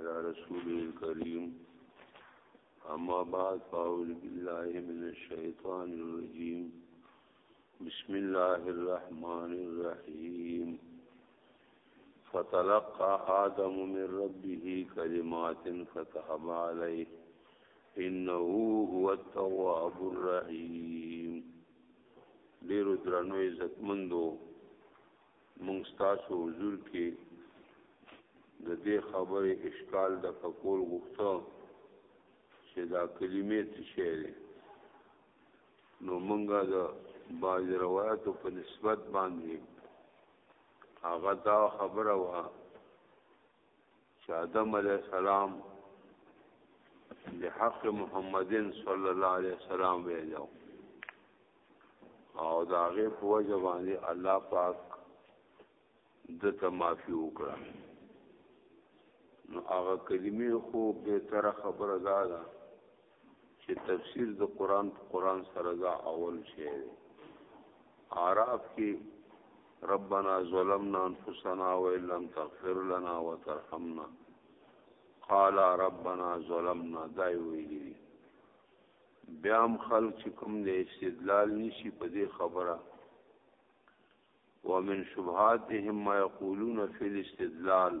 على رسول الكريم أما بعد فأعوذ بالله من الشيطان الرجيم بسم الله الرحمن الرحيم فتلقى آدم من ربه كلمات فتاب عليه إنه هو التواب الرحيم ډیرو درنو عزتمندو مونږ ستاسو حضور کې د دې خبرې اشکال د فکول غوښته چې دا کلمې څه شی دی نو مونږه د بعض روایتو په نسبت باندې هغه دا خبره وه چې آدم علیه السلام د حق محمدین صلی الله علیه وسلم ویلو او دا غي په وجه باندې الله پاک د ته معافي وکړه نو هغه کلمې خو به تر خبره ده چې تفسیر د قران په قران سره دا اول شی دی اعراف کې ربنا ظلمنا انفسنا وان لم تغفر لنا وترحمنا قال ربنا ظلمنا دا ویلي بیا هم خلک چې کوم د استدلال نشي په دې خبره ومن شبهاتهم ما يقولون في الاستدلال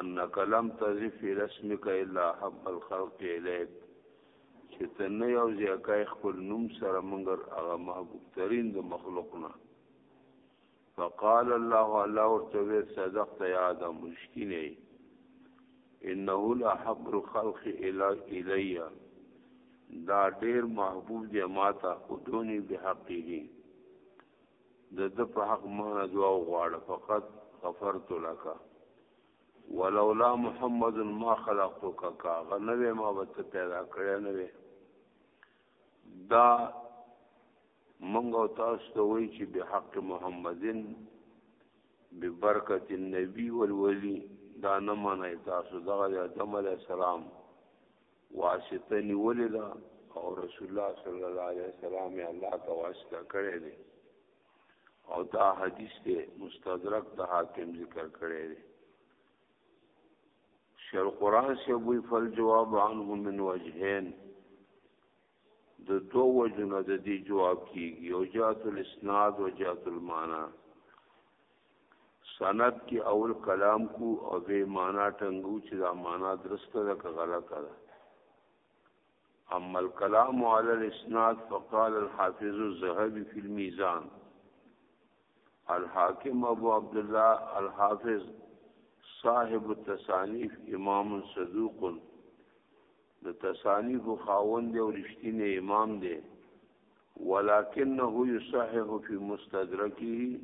انک لم تضف فی رسمک الا احب الخلق الیک چې ته نه یو ځای خپل نوم سره منګر هغه محبوب ترین د مخلوق نه فقال الله الله ورته صدقت یا آدم مشکینه انه الاحب الخلق الی دا ډیر محبوب دی ماته ادونی بحقه د د په حق مانه دعا وغواړه فقط غفرت لك ولولا محمد ما خلقتك کا غنوې ما به ته پیدا کړې نه وې دا منګ او تاسو ته وایي چې به حق محمدن به برکت النبی والولی دا نه معنی تاسو دغه د آدم علی السلام واسطه نیولې ده او رسول الله صلی الله علیه وسلم یې الله ته واسطه کړې ده او دا حدیث ته مستدرک د حاکم ذکر کړې ده شر قران سے وی فل جواب عنه من وجهین د دو وجنو د دې جواب کیږي او جات الاسناد و جات المانا سند کې اول کلام کو او به معنا ټنګو چې دا معنا درسته ده که غلطه ده اما الكلام على الاسناد فقال الحافظ الذهبي في الميزان الحاکم ابو عبد الله الحافظ صاحب التصانيف امام صدوق د تصانیف خاوند او رښتینی امام دی ولکنه یصحح فی مستدرکه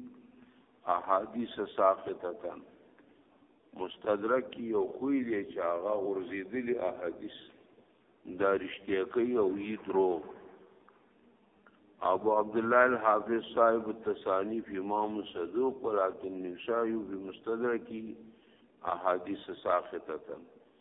احادیث ساقطه مستدرک یو خوې دی چې هغه ورزیدلی احادیث دا رښتیا کوي او یې درو ابو عبد الله الحافظ صاحب التصانیف امام صدوق ولكن نشایو بمستدرکی احادیث ساقطه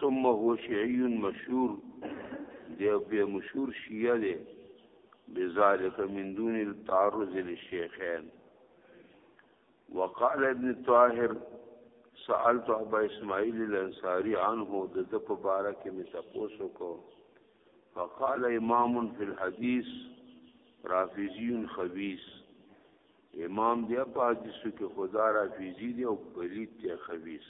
ثم هو شیعی مشهور دی به مشهور شیعه دی بذالک من دون التعرض للشیخین وقال ابن طاهر سألت ابا اسماعیل الانصاری عنه د د په باره کې مې تاسو کو فقال امام فی الحدیث رافیزی خبیث امام دی په حدیثو کې خدا رافیزی دی او پلیت دی خبیث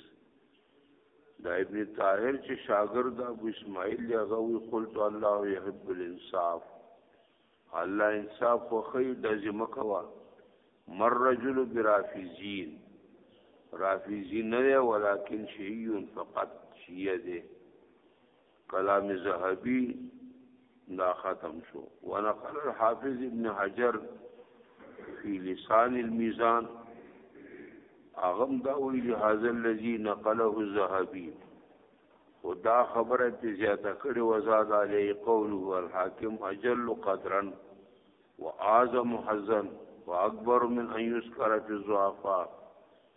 دا ابن طاهر چې شاګرد ابو اسماعیل دی هغه وی قلت الله يحب الانصاف الله انصاف خو خی د ذمہ کوا مر رجل برافیزین رافیزی نه ولیکن شیعون فقط شیعه دی کلام زهبی دا ختم شو ونقل الحافظ ابن حجر فی لسان المیزان اغم دا ویلی هذا الذي نقله الذهبي خدا خبره ته زیاته کړي وزاد علی قوله الحاکم اجل قدرا واعظم حزن واكبر من ان يذكر في الضعفاء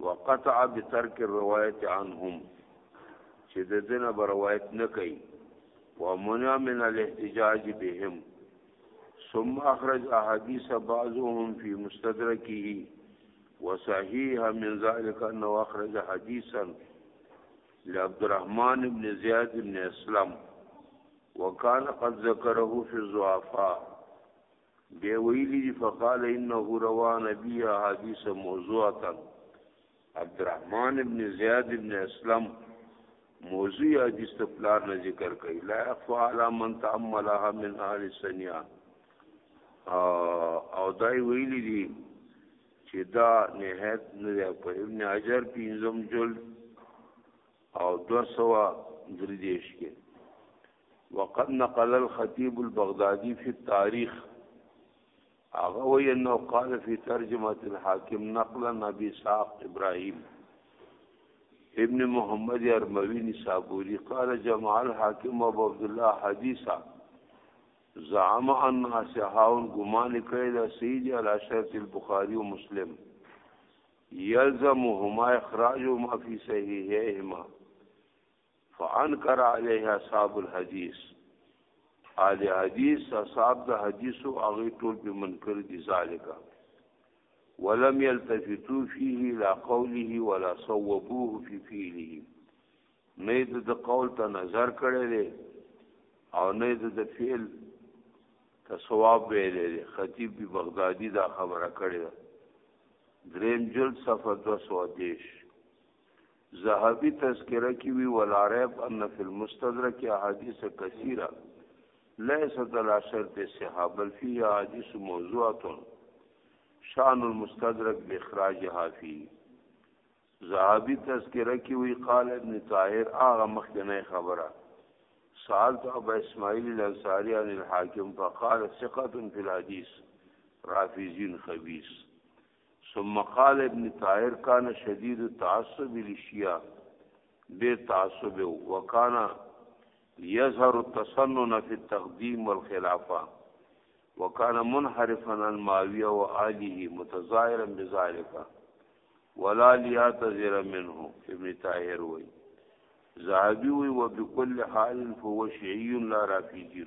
وقطع بترک الروایت عنهم چې د دینه روایت نه کوي ومنع من الاحتجاج بهم ثم اخرج احاديث بعضهم في مستدركه وصحيح من ذلك انه اخرج حديثا لعبد الرحمن بن زياد بن اسلام وكان قد ذكره في الضعفاء بے ویلی دی فقال انه روا نبی حدیث موضوعتا عبدالرحمن ابن زیاد ابن اسلم موضوع حدیث ته پلار نه ذکر کوي لا اخفا علی من تعملها من اهل سنیا او دای ویلی دی چې دا نهایت نه په ابن حجر پینځم جلد او 200 درې دیش کې وقد نقل الخطيب البغدادي في التاريخ هغه وی انه قال فی ترجمه الحاکم نقلا نبی ساق ابراهیم ابن محمد ارموی نسابوری قال جمع الحاکم ابو عبد الله حدیثا زعم ان اسحاون گمان کړی دا سید علی شرط البخاری و مسلم یلزمهما اخراج ما فی صحیحهما فانکر علیه اصحاب الحدیث آل حدیث اصحاب د حدیثو هغه ټول به منکر دي ذالک ولم يلتفتوا فيه الى قوله ولا صوبوه في فعله نه د قول ته نظر کړی دی او نه د فعل ته ثواب ویلې دی خطیب بی بغدادي دا خبره کړې ده دریم جلد صفحه 210 ذهبی تذکره کی وی ولا ریب ان فی المستدرک احادیث کثیره ليست على شرط الصحه بل فيه احاديث موضوعات شان المستدرك باخراجها فيه زهابي تذکره کې وی قال ابن طاهر اغه مخکنه خبره سالت ابا اسماعیل الانصاری عن الحاکم فقال ثقه في الحديث رافضين خبيث ثم قال ابن طاهر کان شدید التعصب للشیعه بے تعصب وکانا يظهر التصنن في التقديم والخلافه وكان منحرفا عن معاويه واله متظاهرا بذلك ولا ليعتذر منه ابن طاهر وي زهبي وي وبكل حال فهو شيعي لا رافضي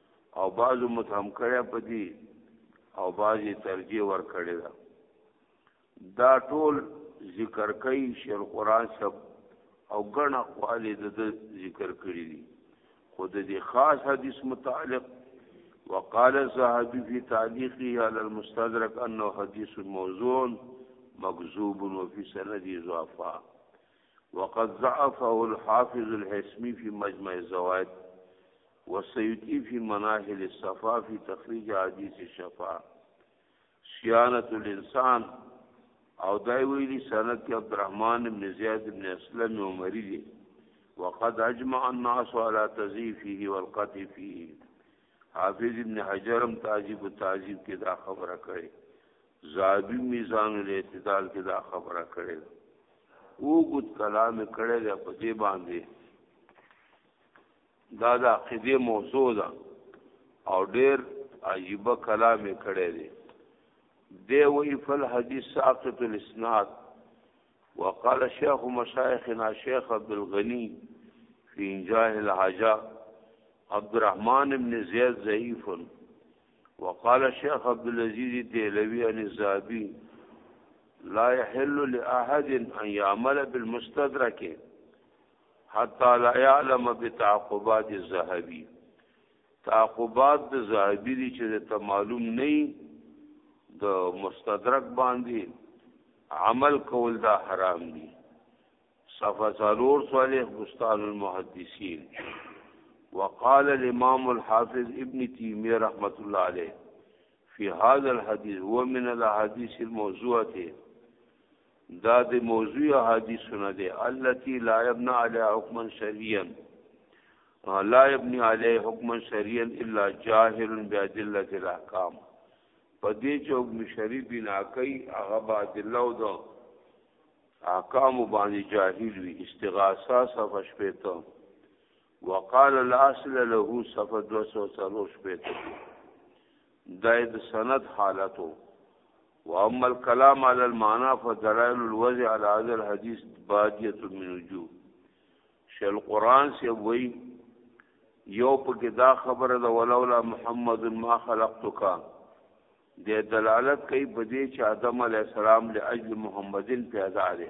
او بعضو متهم کړی په دی او بعضی ترجیح ور کړی دا دا ټول ذکر کوي شیخ قران سب او ګڼ اقوال د ذکر کړی دي خود دې خاص حدیث متعلق وقال الذهبي في تعليقه على المستدرك انه حديث موضوع مكذوب وفي سنده ضعفاء وقد ضعفه الحافظ الحسمي في مجمع الزوائد والسيوطي في مناهل الصفا في تخريج حديث الشفا صيانة الانسان او دای ویلی سند کې عبدالرحمن بن زیاد بن اسلم عمری دی وقد اجمع الناس على تزيفه والقتل فيه حافظ ابن حجرم تعجیب و تعجیب کې دا خبره کړي زادی میزان الاعتدال کې دا خبره کړي او ګد کلام کړي په دې باندې دا د عقیده موضوع ده او ډیر عجیب کلام کړي دي دی وی فل حدیث ساقط الاسناد وقال شیخ مشایخنا شیخ عبد الغنی فی انجاه الحاجه عبد الرحمن ابن زید ضعیف وقال شیخ عبد العزیز دهلوی عن الزابی لا يحل لاحد ان يعمل بالمستدرك حتا لا يعلم بتعقبات الذهبي تعقبات د ذهبي دي چې ته معلوم نه د مستدرک باندې عمل کول دا حرام دي صفه ضرور صالح بستان المحدثین وقال الامام الحافظ ابن تیمیه رحمت الله علیه في هذا الحديث هو من الاحاديث الموضوعه دا د موضوع حدیثونه دي التي لا يبنى على حكما شرعيا لا يبني عليه حكما شرعيا الا جاهل بادله الاحکام په دې چې حکم شرعي بنا کوي هغه بادله او د احکام باندې جاهل وي استغاثه صفه شپېته وقال الاصل له صفه 203 شپېته داید سند حالتو واما الكلام على المعنى فدلائل الوضع على هذا الحديث باديه من وجوه شل قران سی وی یو پکې دا خبره ده ولولا محمد ما خلقتک د دلالت کوي په دې چې آدم علی السلام له اجل محمدین پیدا دی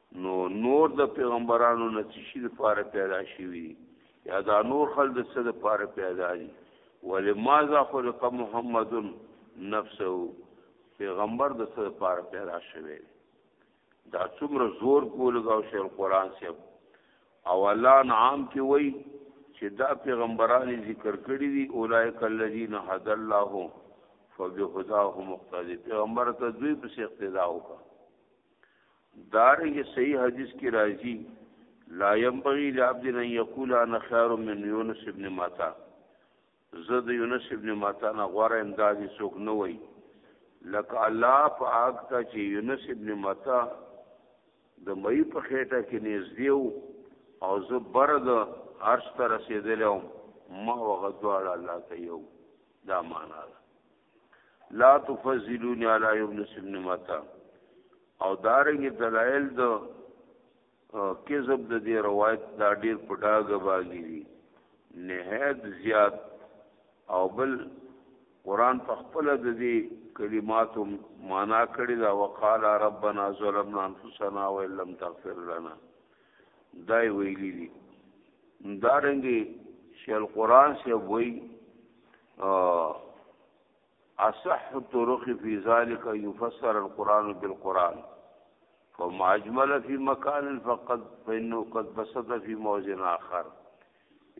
نو نور د پیغمبرانو نه څه شي لپاره پیدا شوي دي یا دا نور خلک د څه لپاره پیدا دي ولماذا خلق محمد نفسه پیغمبر د څه لپاره پیدا شوی دی دا څومره زور کولګاو شیخ القرآن صاحب او الله نعام کې وای چې دا پیغمبران ذکر کړی دي اولایک الذین هد الله فبهداه مقتدی پیغمبر ته دوی په اقتدا وکړه دارنګه صحیح حدیث کی راځي لا ينبغي لعبد ان يقول انا خير من يونس ابن متا زه د يونس ابن متا نه غوړه امدادي څوک نه وای لکه الله پاک ته چې یونس ابن متا د مې په خېټه کې نږدې او زه بر د عرش ته رسیدلم ما وغه دواړه الله ته یو دا معنا ده لا تفضلونی علی ابن سبن متا او دارنګ دلائل د کذب د دې روایت دا ډیر پټاګه باغی دي نهایت زیات او بل قران په خپل د دې کلماتو معنا کړی دا وقال ربنا ظلمنا انفسنا وان لم تغفر لنا دای ویلی دي دارنګي شیل قران سی وایي اصح الطرق في ذلك يفسر القرآن بالقرآن فما اجمل في مكان فقد فإنه قد بسط في موضع آخر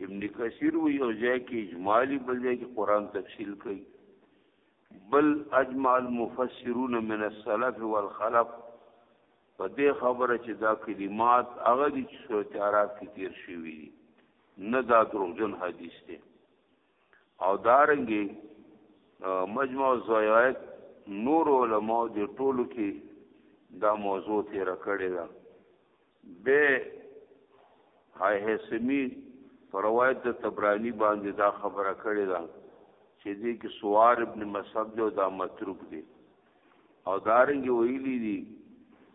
ابن کثیر وی او ځای کې اجمالی بل ځای کې قران تفصیل کوي بل اجمع المفسرون من السلف والخلف په دې خبره چې دا کلمات هغه دي چې سورته عرب کې تیر شوي نه دا دروغجن حدیث دی او دارنګي مجموع زوایت نور علماء د ټولو کې دا موضوع تیر کړی دا به هاي حسمی پروایت د تبرانی باندې دا خبره کړی دا چې دې کې سوار ابن مصعب جو دا متروک دی او دارنګ ویلی دی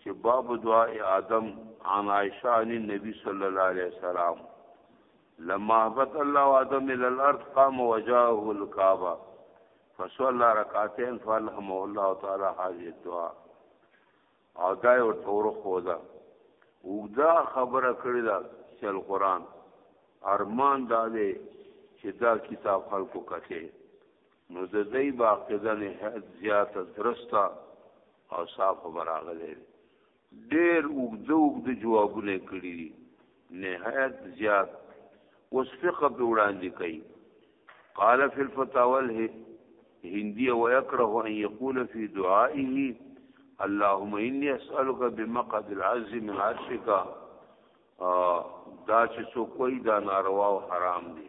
چې باب دعا آدم عن عائشہ عن النبي صلی الله علیه وسلم لما هبط الله آدم الى الارض قام وجاهه الكعبه فصلى ركعتين فالهمه الله تعالى هذه الدعاء او دا یو تور خودا وګدا خبره کړی دا چې القرآن ارمان دا دی چې دا کتاب خلکو کته نو د دې باقیده نه زیات درسته او صاف براغله ډیر اوږده اوږده جوابونه یې کړي دي نهایت زیات اوس فقه په وړاندې کوي قال فی الفتاوی الهندی ویکره ان یقول فی دعائه اللهم انی اسألک بمقعد العز من عرشک دا چې څوک وایي دا ناروا او حرام دی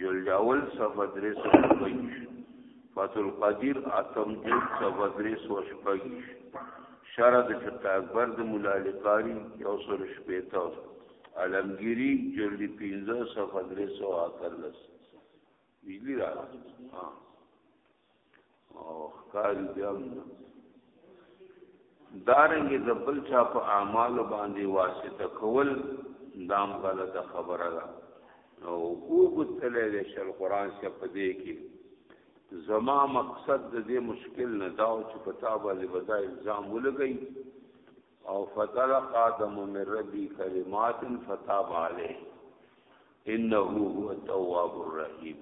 جلد اول صفحه درې سو شپږیش فتح القدیر اتم جلد صفحه درې سو شپږیش شرع د فقه اکبر د مولا علی قاری یو سل شپېته علمگیری جلد پنځه صفحه درې سو اتلس بجلی را ها او ښکاری بیا دارنګ د بل چا په اعمال باندې واسطه کول دام غلطه خبره ده او او بتلې د شل قران څخه پدې کې زما مقصد د دې مشکل نه دا او چې پتا باندې ودا الزام ولګي او فتلق آدم من ربي کلمات فتاب عليه انه هو التواب الرحيم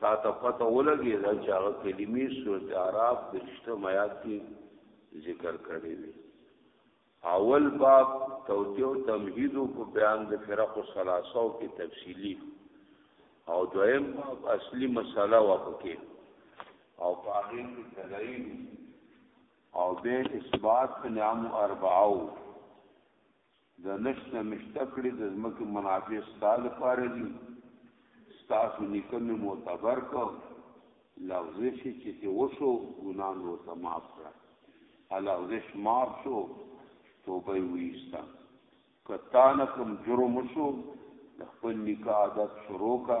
تا ته پته ولګېده چې هغه کلمې سورت اعراف درشته میات کې ذکر کړې وي اول باب توتیو تمهیدو په بیان د فرق الثلاثه کې تفصیلی او دویم باب اصلي مسله و پکې او پاره کې دلایل او به اثبات نعم اربعو د نشته مشته کړي د ځمکې منافع ستا لپاره دي ستاسو نیکه مې معتبر کو لغزش چې ته وشو ګناه مې ورته معاف کړه لغزش معاف شو توبه یې ویسته که تا نه کوم جرم وشو د خپل نیکه عادت شروع کا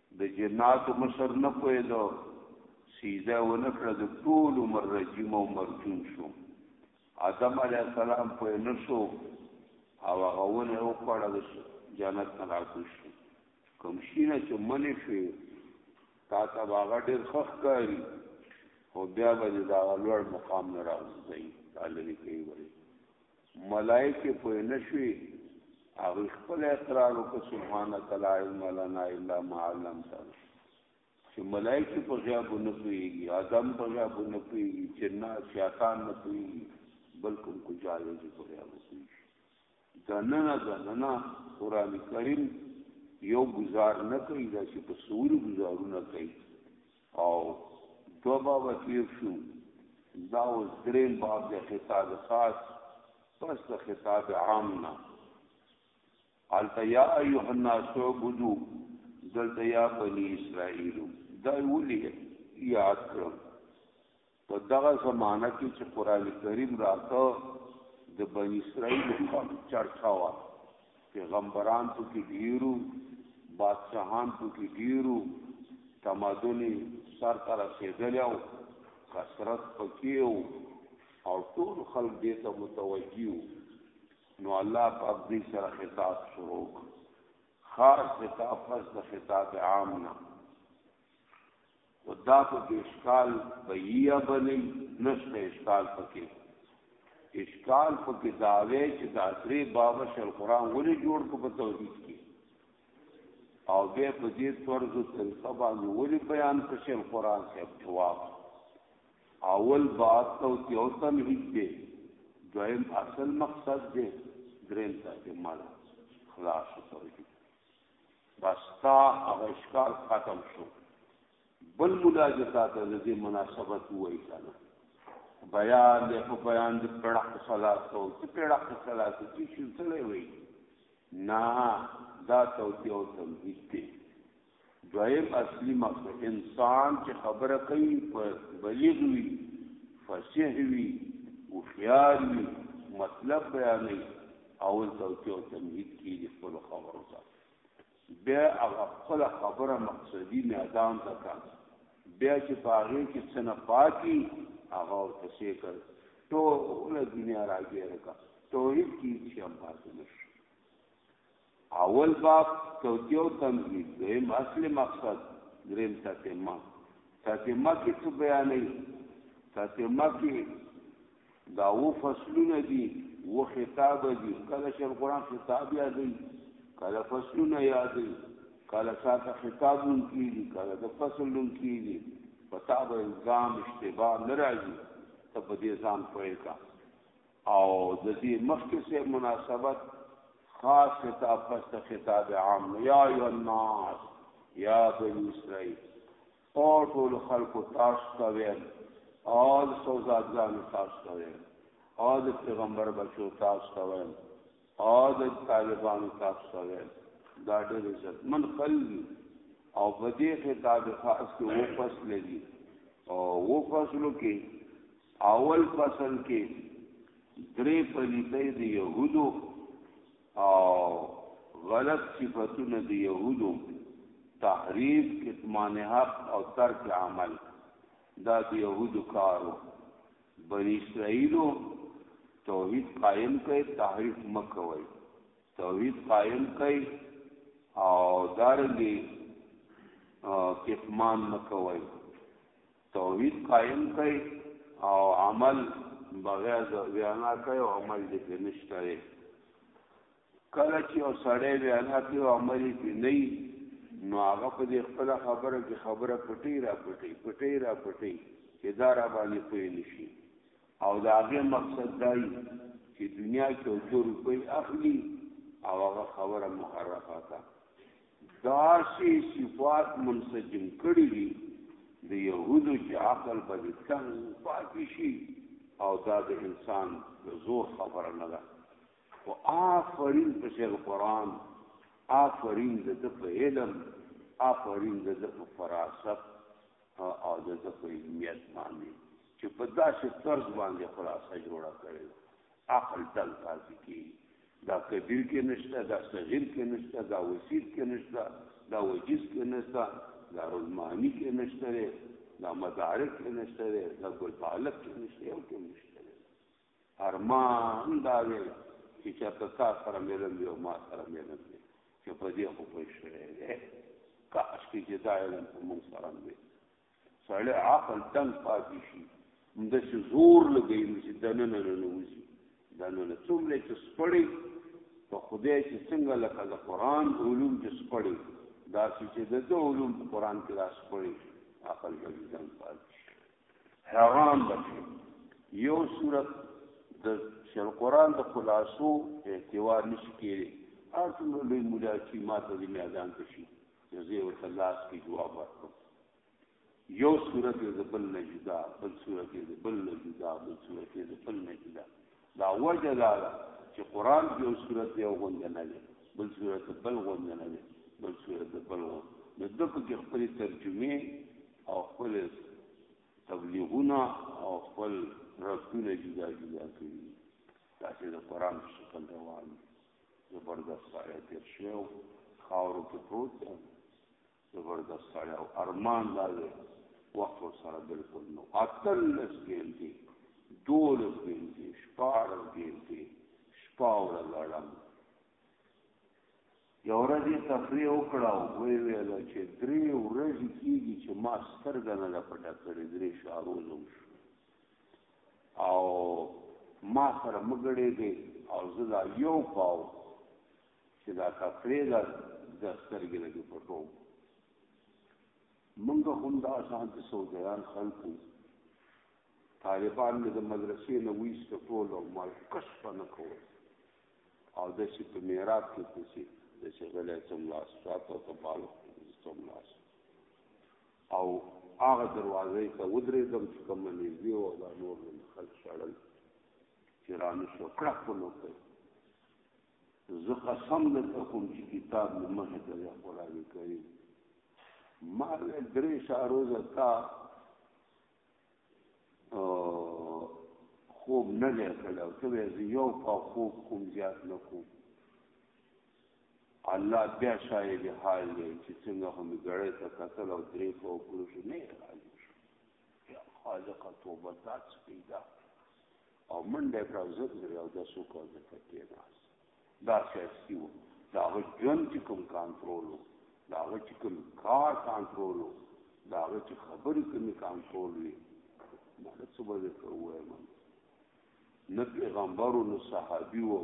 د جناتو مشر نه پوهېده، سجده ونه کړه، د ټول عمر رجیم او مرجون شو. آدم علیه السلام پوه نه شو او هغه ونه یې وخوړه، د جنت نه راکوز شو. کوم شي نه چې منې شوې، تا ته به هغه ډېر ښه ښکاري، خو بیا به دې د هغه لوړ مقام نه راغورځوي، را لرې کوي به یې. ملائکه پوه نشوي هغه خپل اقرار وکړ سبحانك لا علم لنا الا ما علمتنا چې ملائکه په غیاب نه پويږي آدم په غیاب نه پويږي جنات شیطان نه پويږي بلکې کو جاهل دي په غیاب پويږي دننه دننه قران کریم یو گزار نه کوي دا چې په سوري گزارونه کوي او دوه بابه تیر شو دا اوس دریم باب د خطاب خاص پس د خطاب عام نه الته یا ایه الناس عبدو دلته یا بنی اسرائیل دا ولي یاد کړم په دغه زمانه کې چې قرآن کریم راته د بنی اسرائیل خم چرچا وه پیغمبران په کې ډیرو بادشاهان په کې ډیرو تمدن سر ته رسېدلی او کثرت پکې او ټول خلک دې ته متوجه نو الله پاک دې سره خطاب شروع خاص خطاب پس د خطاب عام نه خو دا پکې اشکال بهیه بنی نشته اشکال پکې اشکال پکې داوی چې دا درې باب شل قران ولې جوړ کو په توحید کې او بیا په دې طرز او طریقه باندې ولې بیان په شل قران کې جواب اول باب ته یو تمهید دی دویم اصل مقصد دی دریم ته مال خلاص توحید بس تا هغه اشکال ختم شو بل مولا چې تا ته د دې مناسبت وای کنه بیان له په بیان د پړق صلات کو ته پړق صلات کی شو تلې وای نه دا توتی او تمهید دی دویم اصلي مقصد انسان چې خبره کوي په بلیغ وي فصیح وي او خیال وي مطلب بیانوي اول توطیه او تمهید کې د خپلو خبرو ته بیا هغه خپله خبره مقصدي میدان ته کړه بیا چې په هغې کې څه نه پاتې هغه ورته څه کړ ټوله دنیا راګېره کړه توحید کې هېڅ شی هم پاتې نه شو اول باب، توطیه او تمهید، دویم، اصل مقصد، دریم، تتمه. تتمه کې څه بیانوي؟ تتمه کې دا و فصلونه دي و خطاب دي کله چې قرآن خطاب یادوي کله فصلونه یادوي کله ساته خطاب نوم کیږي کله د فصل نوم کیږي پتا به الزام اشتباه نه راځي ته په دې ځان پوهې کا او د دې مخکې سه مناسبت خاص خطاب پس ته خطاب عام نو یا ایو الناس یا بنی اسرائیل او ټول خلق تاسو ته ویل او سوزادګان تاسو ته ویل او د پیغمبر بچو تاسو ته ویل او د طالبانو تاسو ته ویل دا ډېر عزت من خلک او په دې خطاب خاص کې و فصل دي او و فصلو کې اول فصل کې درې پلیتۍ د یهودو او غلط صفاتونه د یهودو تحریف کتمان حق او ترک عمل دا د یهودو کارو بنی اسرائیلو توحید قائم کړي تحریف مکوي توحید قائم کړي او دارنګي کتمان مکوي توحید قائم کړئ او عمل بغیر د وینا کوي او عمل دې په نشته لري کله چې او سړی وینا کوي او عمل یې په نه نو هغه په دې خپل خبره کې خبره پټي را پټي پټي را پټي چې دا را باندې پوي نشي او دا هغه مقصد دی چې دنیا کې او روپۍ اخلي او هغه خبره محرفه ده داسې صفات منسجم کړی دي د يهودو چې عقل به تنګ پاتې شي او دا د انسان د زور خبره نه ده او آفرین په شیخ قرآن آفرین د ده په علم آفرین د ده په فراست او د ده په علمیت باندې چې په داسې طرز باندې خلاصه جوړه کړې عقل تل تازي کېږي. دا کبیر کې نشته، دا صغیر کې نشته، دا وسیط کې نشته، دا وجیز کې نشته، دا رلمانی کې نشته دی، دا مدارک کې نشته دی، دا ګلپالک کې نشته یو کې نشته دی. ارمان دا دی چې چاته تا سره ملم وي او ما سره ملم وي چې په دې خو پوه شوی دی کاش کې چې دا علم په موږ سره وي سړی عقل تنګ پاتې شي د څه زور لګي نو چې دنه نه نه وځي دنه نه څومره چې سپړي په خدای چې څنګه لکه د قران علوم چې سپړي دا چې د دې علوم په قران کې راس پړي عقل به ځان پاتې شي حیران بشي یو صورت د شر قران د خلاصو اعتبار نشي کېږي هر څومره لوی مولا چې ماته دې میدان ته شي چې زه ورته لاس کې جواب ورکړم یو صورت یې د بل نه جدا بل صورت یې د بل نه جدا بل صورت یې د بل نه جدا دا وجه دا ده چې قران کې یو صورت یو غوند نه دی بل صورت بل غوند نه دی بل صورت بل غوند نو د په کې خپل ترجمه او خپل تبلیغونه او خپل رسونه جدا جدا کړي تاسو د قران شکل روان دي زبردست سړی تیر شوی او خاورو کې پروت دی زبردست سړی او ارمان دا دی وخت ورسره بلکل نو اتلس ګنټې دولس ګنټې شپاړس ګنټې شپه ورځ اړم یو ورځ یې تفریح وکړه او ویې ویل چې درې ورځې کېږي چې ما سترګه نه ده پټه کړې درې شاروزم شو او ما سره مه ګړېږئ او زه دا یو پاو چې دا ککړې ده د سترګې نه دې پټوم مونږ هم دا شان د سعودیان خلک وو طالبان مې د مدرسې نه ویسته ټول او ما کش په نه کول او د چې په میراب کې پسې د چې غلی څم لاس شاته ته بالو څم لاس او هغه دروازی ته ودریدم چې کومه نږدې وه دا نور مې نه خلک شړل چې رانشو کړک په نو کوي زه قسم درته کوم چې کتاب مې مخې ته دی قرآن کریم ما ویل درې شاروزه تا خوب نه دی کړی او ته به زه یو په خوب کوم زیات نه کوم الله بیا شاید حال دی چې څنګه خو مې ګړی ته کتل او درې په وکړو شو نه یې راځي شو یا خالقه توبه داس پیدا او منډه کړه او زر زر او داسو کو د پکې ناس دا سیاسي وو دا غو جون چې کوم کنټرول وو دا غو چې کوم کار کنټرول وو دا غو چې خبرې کوم کنټرول وي ما له څه به کوه من نه پیغمبرو نه صحابي وو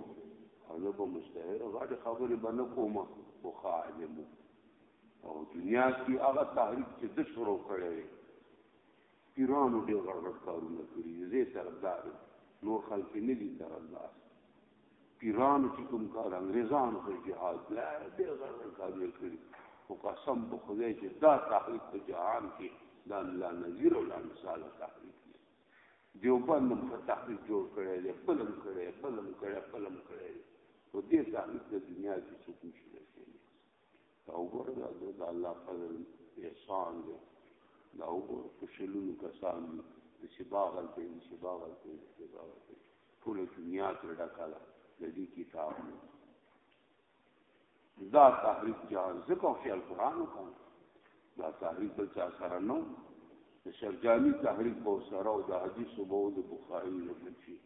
او نه به مشتهر غاډه خبرې به نه کومه خو خاعلمو او دنیا کې هغه تحریک چې د شروع کړي پیرانو ډیر غړ غړ کارونه کړی زه طرفدار نور خلک نه دي طرفدار پیرانو چې کوم کار انګریزانو په جهاد ډېر غړغړ کارونه کړي خو قسم په خدای چې دا تحریک په جهان کې د الله نظیر او لامثال تحریک دی دیوبند هم په تحریک جوړ کړی دی بلم کړی بلم کړی بلم کړی او دې تحریک د دنیا کې څوک نشي رسېدلی دا وګوره دا د الله فضل احسان دی دا وګوره په شلونو کسان دي د شباغل په دې شباغل په دې شباغل په ټول دنیا تر ډکه ده د دې کتاب دا تحریک جهان ځکه خو القرآن وکړ دا تحریک بل چا سره نه د شرجانی تحریک به سره او د حدیث او د بخاری نه بچي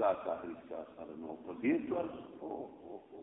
دا تحریک چا سره نه په دې تور او او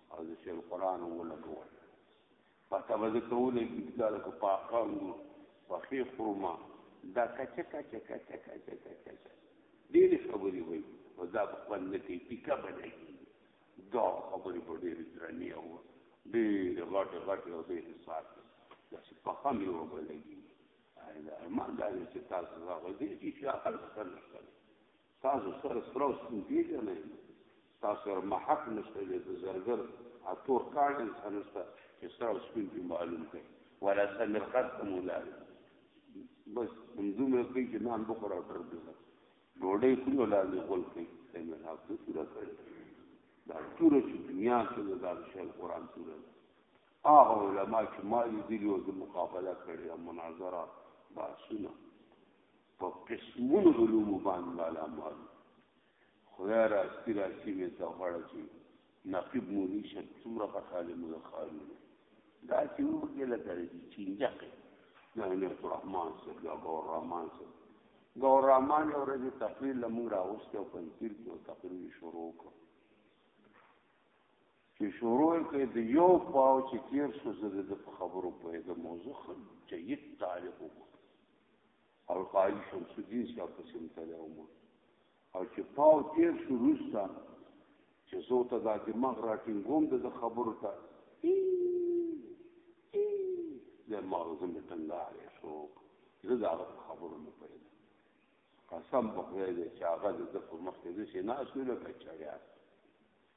او د سیل قران ولګول پته به د کولې دا د پاکه انګور پخې خورما دا کچه کچه کچه کچه کچه ډېرې خبرې وایي او دا په خوند نه کوي پیکه به لګي دا خبرې به ډېرې درنې او ډېرې غټې غټې او ډېرې ساتې داسې پخه مې وبه لګي ارمان دا دی چې تاسو راغلي دي چې شاخل سره سره تاسو سره سره او سپین پیجه نه یم تاسو سره محق نشته د زرګر اتور کار انسان نشته چې سره او سپین پی معلوم کړي ولا سمر قسم ولا بس منذ ما کوي چې نان بخور او تر دې ډوډۍ خوري ولا نه غول کوي سمر حق ته سره کړي دا ټول چې دنیا کې د دار شیل قران سره هغه علما چې ما دې دی او د مقابله کړي مناظره باسونه په قسمونو علوم باندې والا مال خدای راستی راستی مې ته غواړه چې نقیب مولوی شپ څومره خوشاله مو خارو دا چې موږ کې لکه چې چینجقې نه نه الرحمن صاحب دا ګور رحمان صاحب ګور رحمان یو ورځ تقریر لمون راوسته او پنځیر کې تقریر شروع وکړ چې شروع کې د یو پاو چې تیر شو زه د خبرو په دې موضوع جيد تعلق وکړ او قاضي شمس الدین صاحب په سم تلوم او چې پاو تیر شو روستا چې زه ته دا دماغ راټینګوم د خبرو ته د مغز مې ټنګارې شو زه دا خبرو نه پیدا قسم په خدای دې چې هغه د په مخ کې دې نه اسوله کچاریا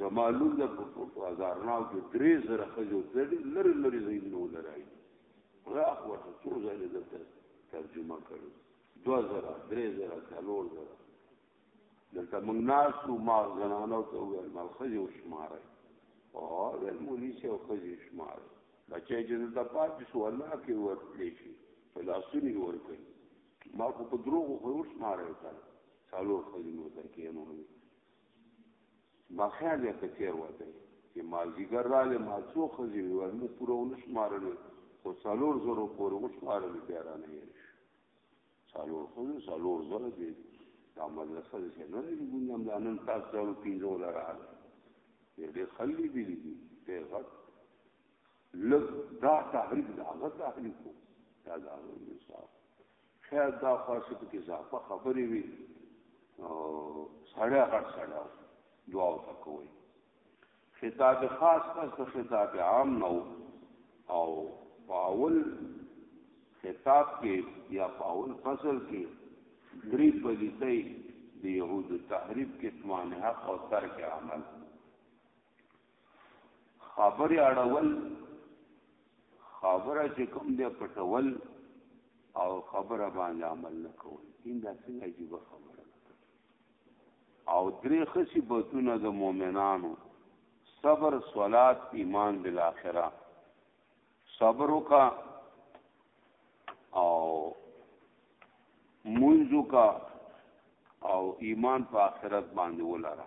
زما لور د هزارناو کې درې زره ښځې او پلې لرې لرې ځایونه ولرای راخ ورته څو ځلې دلته ترجمه کړې دوه زره درې زره څلور زره دلته موږ ناستو ما زنانو ته وویل ما ښځې وشمارئ او ویل مولي صاحب ښځې شمارئ بچی چې دلته پاتې شو الله کې ورتلی شي په لاسونو یې ورکوي ما خو په دروغو خو یې وشمارئ کړه څلور ښځې مې ورته کېنولې ما خیال یا ته تیر وته چې ما زیګر را لې ما څو خزي ویل مو پوره ونش مارل خو څلور زرو پورې ونش مارل بیا را نه یې څلور خو څلور زره دې دا مدرسه دې نه لري ګونم دا نن تاسو ته پینځو لاره حاله دې دې خلې دې دې دې غټ لږ دا تحریک دا غټ تحریک دا دا انصاف خیر دا خاصه په کې ځاپه خبرې وي او سړی غټ سړی دعا وته کوي خطاب خاص پس د خطاب عام نو او باول خطاب کې یا باول فصل کې درې پلیتې د يهودو تحریف کې توان حق او ترک عمل خبر اړول خبره چې کوم دی پټول او خبره باندې عمل نه کول دا څنګه عجیب خبره او درې خصي بتونه د مؤمنانو صبر صلات ایمان بالاخره صبر وکا او منځو کا او ایمان په آخرت باندې ولاره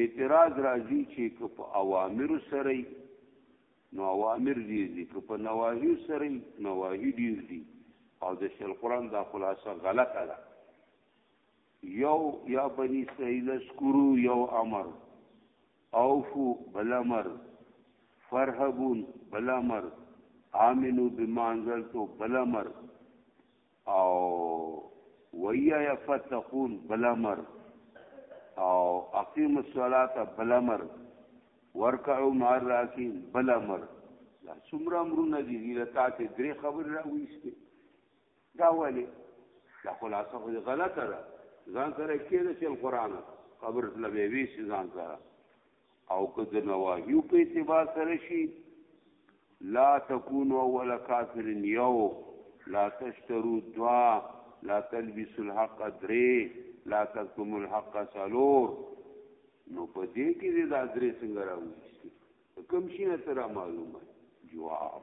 اعتراض راځي چې که په اوامر سره نو اوامر ډیر دي که په نواهی سره نواهی ډیر دي او د شل قران دا خلاصه غلطه ده یو یا بنی اسرائیل اسکرو یو امر اوفو بل امر فرحبون بل امر آمنو بما انزلتو بل امر او ویای فتقون بلمر او اقیم الصلاة بلمر ورکعو مع الراکین بلمر دا څومره امرونه دي دي لتا ته درې خبرې راوېستې دا ولې دا خلاصه خو غلطه ده ځان سره کېده چې القرآن خبر لبې وېسې ځان سره او که د نواهیو په اعتبار سره شي لا تكون اول کافر یو لا تشترو دوا لا تلبس الحق درې لا تکتم الحق سلور نو په دې کې د درې څنګه راوځي کوم شي نه تر معلومه جواب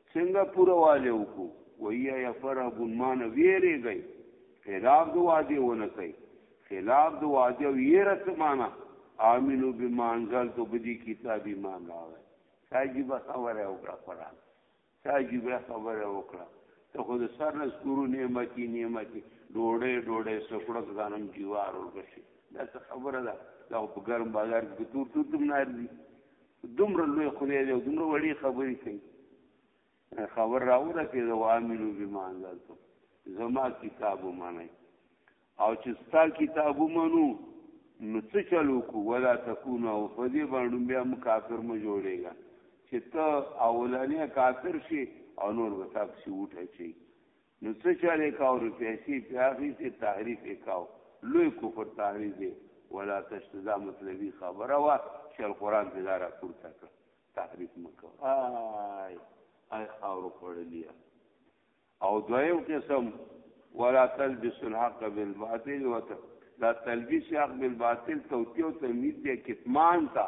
څنګه پوره واده وکړو وهي يفرح بن ما نه ویریږئ خلاف د واده ونه کوي خلاف د واده او یره څه معنا امنو بما انزلت بدی کتاب ایمان راوړ ساجيب خبره وکړه قران ساجيب خبره وکړه ته خو د سر نه سکورو نعمتي نعمتي ډوړې ډوړې سکړه ځانم جوار ورکشي دا څه خبره ده دا په ګرم بازار کې تور تور تم نار دي دومره لوی خدای دی دومره وړي خبرې کوي خبر راوړه کې دا وامنو بما انزلتم زما کتاب ومنئ او چې ستا کتاب ومنو نو څه چلو کو ولا تکونو او په دې باندې بیا م کافر مو جوړېږي چې ته اولانې کافر شي او نور وتا پسې وټه چي نو څه چل یې کاو نو پیسې یې پرې اخیستې تحریف یې کاو لوی کفر تحریف دی ولا تشت دا مطلبي خبره وه چې القرآن پرې دا راپورته کړه تحریف مه کوه آی آی خاورو خوړلیا او دویم قسم ولا تلبس الحق بالباطل وت دا تلبیس حق بالباطل توتی او تمیز دی کتمان تا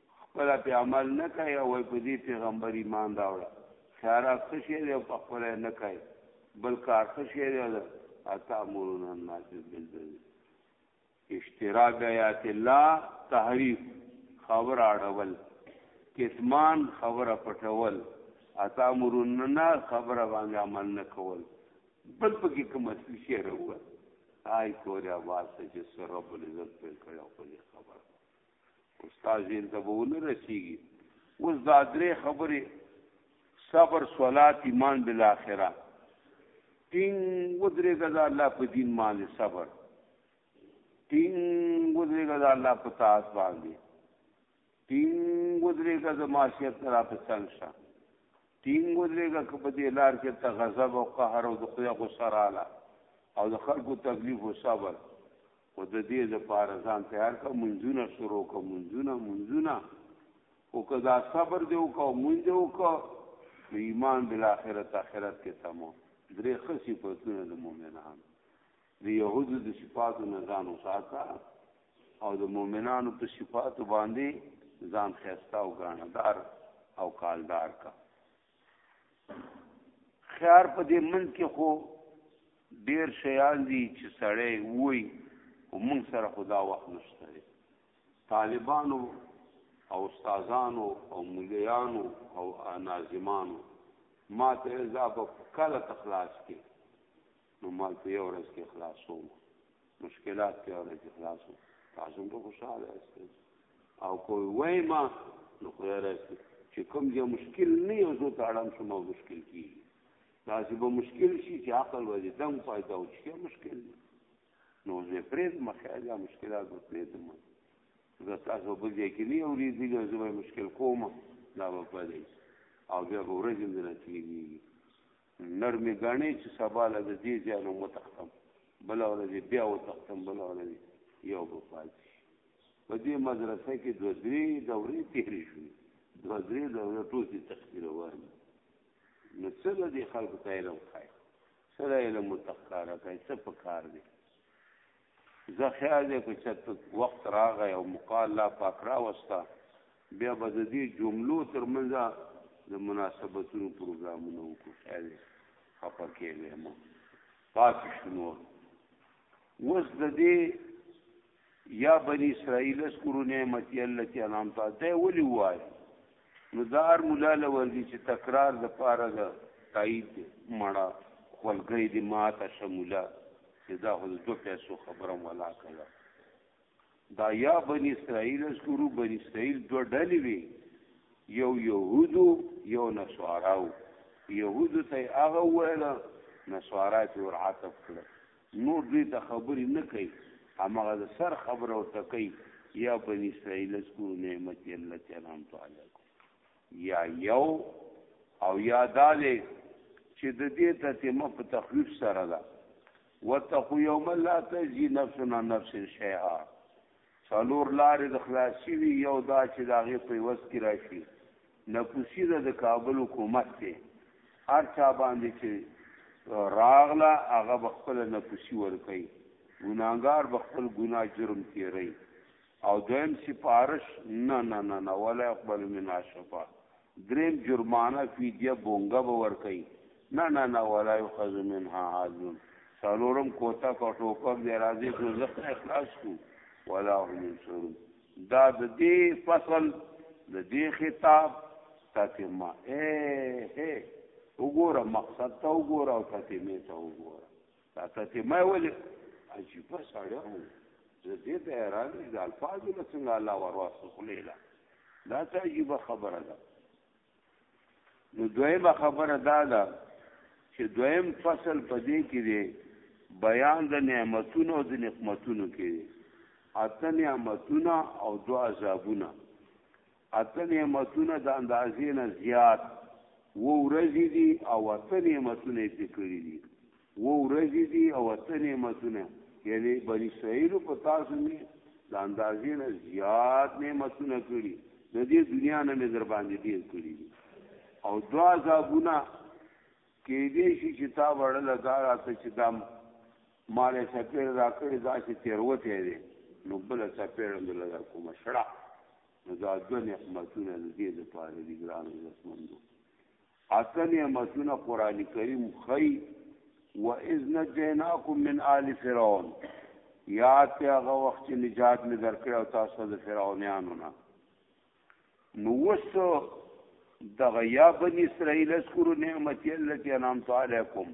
خپل په عمل نه کوي او په دې پیغمبر ایمان راوړه خیرات څه شی دی او په خپل نه کوي بل کار څه شی دی اتامرون الناس بالبر اشترا بیات الله تحریف خبر اړول کتمان خبر پټول اتامرون نه خبر باندې عمل نه کول بل پکې کوم اصلي شی راوړه آی کوریا واسه چې سره بل عزت پر کړو خپل خبر استاد یې ته به ونه رسیږي اوس دا درې خبرې صبر صلات ایمان بالاخره ټینګ ودرېږه دا الله په دین باندې صبر ټینګ ودرېږه دا الله په طاعت باندې ټینګ ودرېږه د معاشیت نه را په څنګ شه ټینګ ودرېږه که په دې لار کې ته غضب او قهر او د خدای غصه رااله او د خلکو تکلیف او صبر خو د دې لپاره ځان تیار کړه منځونه شروع کړه منځونه منځونه او که دا صبر دی او که مونږ دی او که ایمان بل آخرت آخرت کې تمو درې خصي پتونه د مؤمنانو د يهودو د صفاتو نه ځان وساته او د مؤمنانو په صفاتو باندې ځان خيستا او ګرانادار او کالدار کا خيار په دې منځ کې خو ډیر شیان دي چې سړی وای او موږ سره خدا وخت نشته طالبانو او استادانو او مليانو او ناظمانو ما ته ځاب کله تخلاص کې نو مال په یو ورځ کې خلاصوم مشکلات په یو ورځ کې خلاصوم تاسو هم خوشاله یاست او کوی وای ما نو خو راځي چې کوم یو مشکل نه یو زو ته اړم شوم مشکل کی دا چې به مشکل شي چې عقل وځي دم فائدہ او چې مشکل نو زه پرېد مخه دا مشکلات به پرېد ما زه تاسو په دې کې نه اورېدل زه به مشکل کوم دا به پدې او بیا ورځم نه کیږي نر مې ګڼې چې سبا له دې ځای نه وتښتم بله ورځ بیا وتښتم بله ورځ یو به پاتې شي په دې مدرسه کې دوه درې دورې تېرې شوې دوه درې دورې ټول دې تښتي روان دي نو څه له دې خلکو ته علم ښایي څه له علم ورته ښکاره کوي څه په کار دی زه خیال دی که چت وخت راغی او مقا الله پاک راوسته بیا به د دې جملو ترمنځ د مناسبتونو پروګرامونه وکړو خیال دی خپه کېږی مو پاتې شو نور اوس د دې یا بنی اسرائیل اذکروا نعمتي التي انعمت ده ولي وایي نو دا هر مولا له ورځي چې تکرار د پاره ده تایید دی مړه خولګۍ دې ماته شه مولا چې دا خو د دوه پیسو خبره ولا کړه دا یا بني اسرائیل اذکرو بني اسرائیل دوه ډلې وي یو یهودو یو نصاراو یهودو ته هغه ویل نصارا ته ورعاتب کړه نور دوی ته خبرې نه کوي هماغه د سر خبره ورته کوي یا بنی اسرائیل اذکروا نعمتي التي انعمت علیکم یا یو او یا دا دی چې د دې ته تیمه په تخویف سره ده وتقو یوم لا تجزی نفس عن نفس شیئا څلور لارې د خلاصي وي، یو دا چې د هغې په عوض کې راشي، نفوسي ده د کابل حکومت دی، هر چا باندې چې راغله هغه به خپله نفوسي ورکوي، ګناهګار به خپل ګناه جرم تېروي او دویم سپارش نه نه نه نه ولا يقبل منا شفاعة دریم جرمانه فدیه بونګه به ورکوي نه نه نه ولا یخذ منها عدل څلورم کوتک او ټوپک دی راځي دوزخ نه خلاص کو ولا هم ينصرون دا د دې فصل د دې خطاب تاتمه اے اے وګوره مقصد ته وګوره او تاتمه ته وګوره تاسو ته ما ول عجیب ساړه وو زه دې ته حیران دي د الفاظو له څنګه الله ورواس خلیلا دا څه عجیب خبره ده نو دویمه خبره دا ده چې دویم فصل په دې کې دی بیان د نعمتونو او د نقمتونو کې دی اته نعمتونه او دو عذابونه اته نعمتونه د اندازې نه زیات و ورځې دي او اته نعمتونه یې پې کړي دي و ورځې دي او اته نعمتونه یعنی بنی اسرائیلو په تاسو مې د اندازې نه زیات نعمتونه کړي د دې دنیا نه مې در باندې ډېر کړي دي او دوا عذابونه کې دې شي چې تا وړل دا راته چې دام مال سپیر را کړی دا چې تیروته دی نو بل سپیر مل را کوم شړه نو دا دوه نعمتونه د دې لپاره دي ګران عزتمندو اته نعمتونه قران کریم خی و اذ نجیناکم من آل فرعون یاد ته هغه وخت چې نجات مې درکړ او تاسو د فرعونانو نه نو وسو دغه یا بنی اسرائیل اذکروا نعمتي التي انعمت علیکم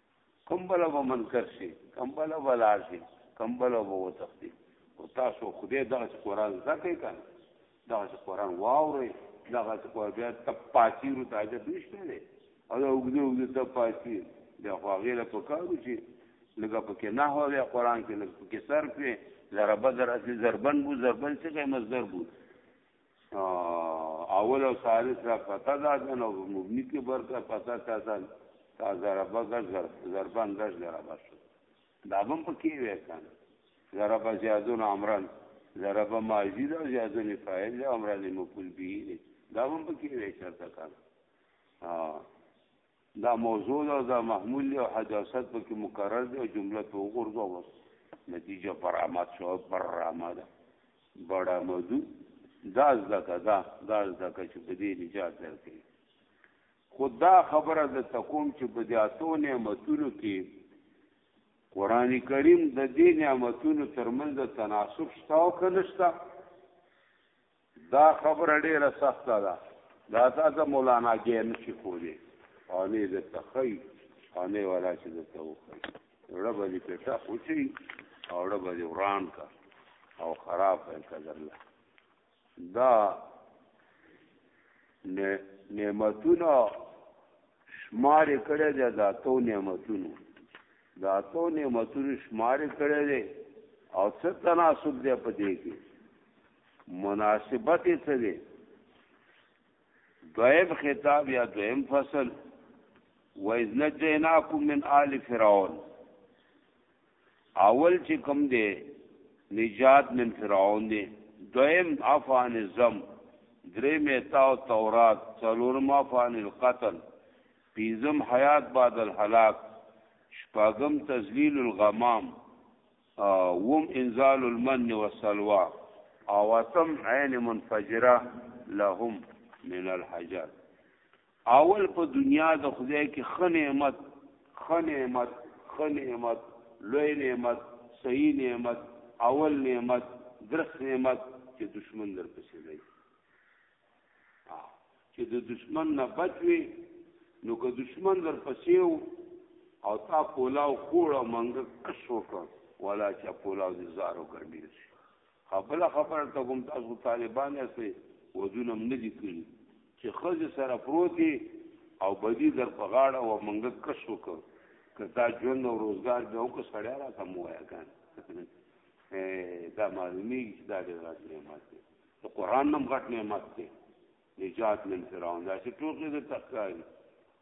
کمبل به منکر شي کمبل به لار شي کمبل به وتختی او تاسو خدای دغه قرآن زکه کنه دغه قرآن واوري دغه قرآن بیا تپاتی رو تاجه نشته دی او دا وګړو وګړو تپاتی بیا خو غیره پکارو چې لګه پکې نه هوې قرآن کې لګ پکې سر په ضربه در اصل ضربن بو ضربن څه کوي مصدر بو اول او ثالث را پتا دا جن او مبنی کې برکه پتا تا تا تا ضربه غ ضربان غ ضربه شو دا هم پکې وې کان ضربه زیادون امرن ضربه ماضی دا زیادون فاعل دا امرن مفعول به دا هم پکې وې چرته کان ها دا موضوع ده دا محمول دی او حداثت په کې مکرر دی او جمله ته وګورځو بس نتیجه برآمد شو برآمد برآمدو دا زکه دا دا زکه چې په دې نجات درکړي خدا خبره د تقوم چې په دې اتو نعمتونو کې قران کریم د دې نعمتونو ترمنځ تناسب شته او کنه شته دا خبره ډیره سخته ده دا تاسو مولانا کې نشي کولای او نه د تخی او نه ولا چې د توخی رب دې په تا خوشي او رب دې وران کا او خراب کا درلا دا نه نعمتونه شمار کړه دا داتو نعمتونو داتو نعمتونو شمار کړه او څه تناسب دی په دې کې مناسبت یې څه دی دویم خطاب یا دویم فصل و اذ نجیناکم من آل فرعون اول چې کوم دی نجات من فرعون دی دویم افعان الزم درې میتا او تورات څلورم افعان القتل پنځم حیات بعد الهلاک شپږم تذلیل الغمام اووم انزال المن والسلوى او اتم عین منفجره لهم من الحجر اول په دنیا د خدای کې خ نعمت خ نعمت خ نعمت لوی نعمت صحیح نعمت اول نعمت درس نعمت چې دشمن در پسې دی چې د دشمن نه بچوي نو که دشمن در پسیو او تا پولاو کوړه منګه کښو کړ ولا چې پولاو دې زارو ګرمي شي خپل خبره ته کوم تاسو طالبان یې وځونم نه دي کړی چې خځه سره پروتي او بدی در په غاړه او منګه کښو کړ که دا ژوند او روزګار به او که سړی را سم وایا کان دا معلومی چې دا ډېر راځي ماته د قران نم غټ نعمت دی نجات من فرعون دا چې ټوکې د تخکاری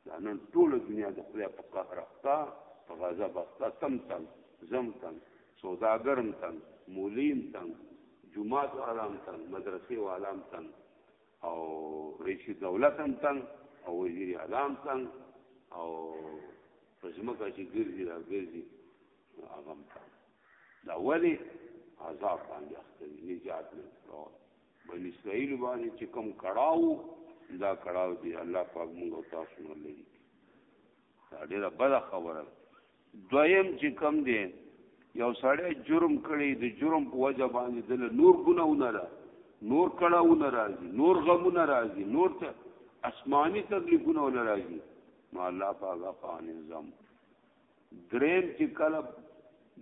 دا نن ټول دنیا د خدای په قهر اخته په غضب اخته تم تم زم تم سوداګرم تم مولیم تم جمعات عالم تم مدرسې عالم تم او رئیس دولت هم تم او وزیر اعلام تم او پزمکه چې ګرځي را ګرځي هغه تم دا ولی عذاب باندې اخته دي نجات نه کړو بنی اسرائیل باندې چې کوم کړهو دا کړهو دی الله پاک موږ تاسو نه لري دا ډیره بده خبره دویم چې کم دی یو سړی جرم کړي د جرم په وجه باندې دل نور ګناونه را نور کړهونه راځي نور غمونه راځي نور ته آسماني تکلیفونه راځي نو الله پاک په نظام دریم چې کله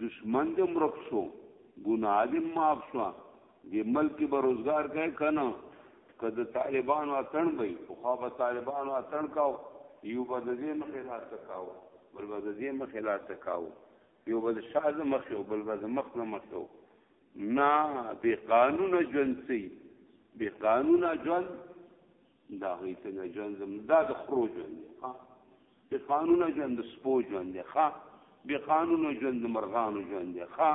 دشمن دې مرک شو ګناه دې معاف شو دې ملک به روزګار کوي کنه کله طالبانو اتن وي خو خو به طالبانو اتن کاو یو به د دې مخې لا تکاو بل به د دې مخې لا تکاو یو به د شاز مخ یو بل به د مخ نه مخ یو نه به قانون ژوند سي به قانون ژوند دا غي څنګه ژوند زموږ دا د خرو ژوند دی ښا به قانون ژوند د سپو ژوند دی ښا به قانون ژوند د مرغانو ژوند دی ښا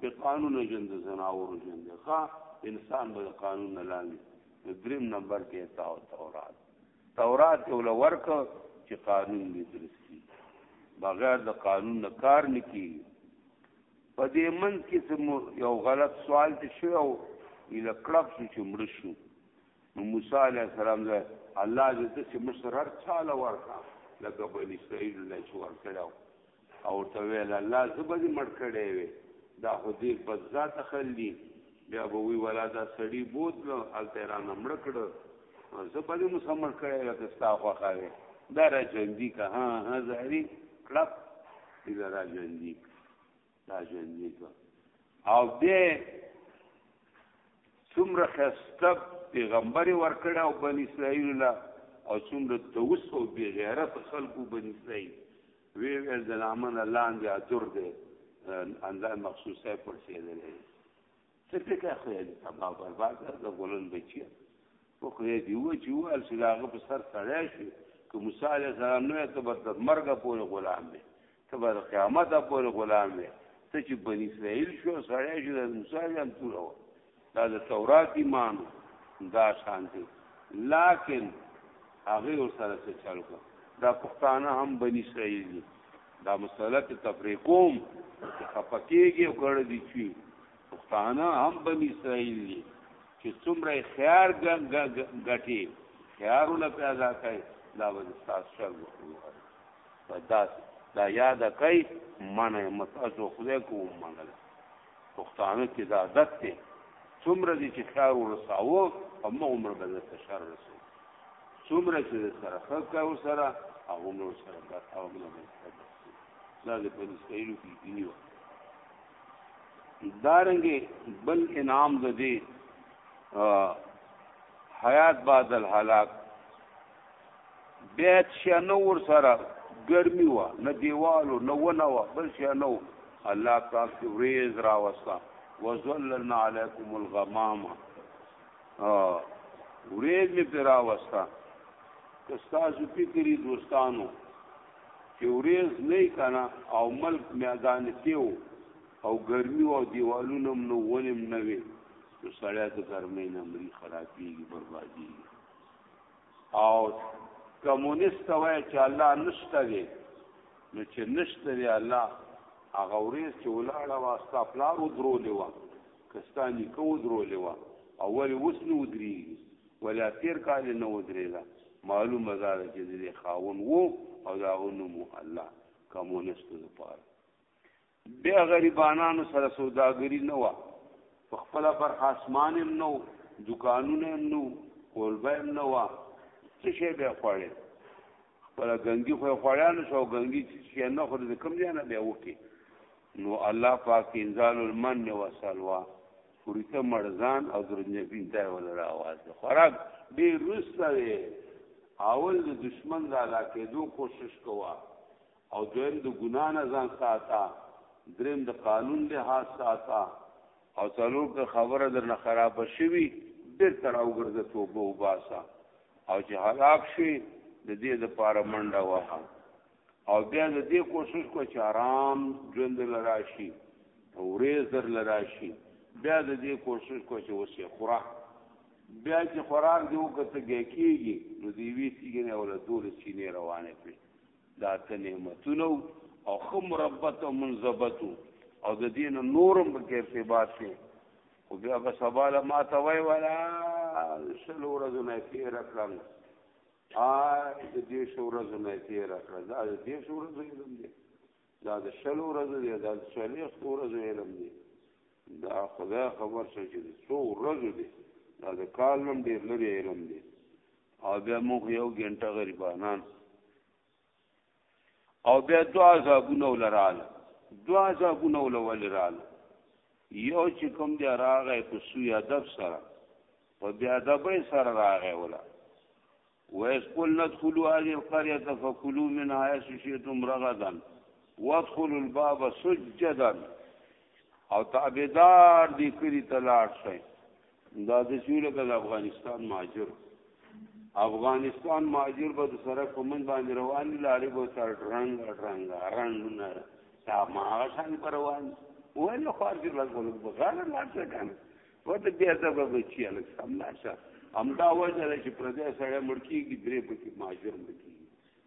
به قانون ژوند د زناورو ژوند دی ښا انسان به قانون نه لاندې دریم نمبر کې تا او تورات تورات یو لورک چې قانون دې درسي بغیر د قانون نه کار نه کیږي په دې منځ کې یو غلط سوال ته شو او اله کړب شو چې مړ شو نو موسی علیه السلام دا الله دې د سې مشر هر چاله ورکا لکه بنی اسرائیل له چې ورکړاو او ته ویل الله زبدي مړ کړي وي دا خو دې په ذات خللی بیا به وی ولا دا سړی بوت له التهران مړ کړ زبدي مسمر کړي لکه ستا خو خاوي دا را ژوندۍ که ها ها زهري کلب دې را ژوندۍ دا ژوندې کو او به څومره خسته پیغمبر ورکړه او بن اسرائیل لا او څومره توس او بی غیرت خلقو بن اسرائیل وی ویل د لامن لاندې اجر دی انداز مخصوصه پر سیدلې څه فکر خو یې تبا برباد د ګلن بچیه په خو یې دی و چې وال چې داغه په سر سړی شي که موسی علیه السلام نه ته به تر مرګه پورې غلام وي ته به د قیامته پورې غلام وي ته چې بني اسرائیل شو سړی شو د موسی علیه هم توره وه دا د تورات ایمان دا شان دی لکن هغه ورسره څه چل کړ دا پښتانه هم بني اسرائیل دي دا مسله ته تفریق کوم چې خپه کېږي او کړه دي چی پښتانه هم بنی اسرائیل دي چې څومره خيار ګټي خيارونه پیدا کوي دا به تاسو شر وکړو دا دا یاد کوي منه متاسو خدای کوم منه پښتانه کې دا عادت دی څومره دي چې خيار ورساوه او موږ عمر به تشر رسو څومره چې سره خلک او سره هغه نور سره دا او نور دا د پنځتایلو کې دي و دارنګه بل انعام د دې حیات بعد الهلاک بیت شنو ور سره ګرمي و نه دیوالو نه ونه و بل شنو الله پاک ورېز راوستا وزلنا علیکم الغمامه ها ورېد می پر راوستا کستاسو فکری دوستانو چې ورېز نه کنا او ملک میدان تیو او ګرمي او دیوالونم نو ونیم نه وي نو سړی د ګرمۍ نه مري خرابېږي بربادي او کمونیست وای چې الله نشته دی نو چې نشته دی الله هغه ورېز چې ولاړه واسطه پلار ودرولې وه که ستا نیکه ودرولې وه او ولې اوس نه ودرېږي ولا تیر کال نه ودرېده معلومه دا ده چې د دې خاون وو او د هغه نوم و الله کمونستو دپاره بیا غریبانانو سره سوداګري نه وه په خپله برخه اسمان هم نه و دوکانونه هم نه و کولبه هم نه وه څه شی به یې خوړی خپله ګنګي خو یې خوړی نه شو ګنګي چې نه خوري د کوم ځای نه بیا وکړي نو الله پاک انزال المن وسلوا پوریته مرزان او درنه پینتای ول راواز خوراک ډیر رسته دی اول د دشمن د علاقې دو کوشش کوا او دویم د ګنا نه ځان ساته دریم د قانون له حاصل ساته او څلور که خبره درنه خراب شوي ډیر تر او ګرځه توبه وباسا او چې هلاک شي د دې لپاره منډه وها او بیا د دې کوشش کو چې آرام ژوند لراشي ورېز در لراشي بیا د دې کوشش کو چې اوسې خورا بیا چې خوراک دی وکړه ګه کېږي نو دی وی سیګه نه ولا دور سینې روانه کړي دا ته نعمتونه او خو مربت او منضبط او د دین نورم په ارتباط دی خو بیا به سباله ما ته وای ولا شلو ورځې نه تیر کړم ا د دې شو ورځو نه تیر کړ دا د دې شو ورځو علم دی دا د شلو ورځو دی دا د شلیخ ورځو علم دی دا خدای خبر شي چې څو ورځو دی دا د کال نم ډیر لري علم دی او بیا موږ یو ګنټه غریبانان او بیا دو عذابونه ولرال دو عذابونه ولرال یو چې کوم دی راغې په سوی ادب سره په بیا ادب سره راغې ولا ویس قل ندخلوا هذه القريه فكلوا منها حيث شئتم رغدا وادخلوا الباب سجدا او تابعدار دي کړی تلاش شي دا د سویل د افغانستان ماجر افغانستان ماجر به د سره کومن باندې روان دي لاري به تر رنگ رنگ رنگ نه دا ما شان پر روان ول خو دې لا ګول بغاله لا څه کنه وته بیا دا به بچی الک سم لاشه همدا وجه چې پر دې سره مړکی کې درې پکې ماجر مړکی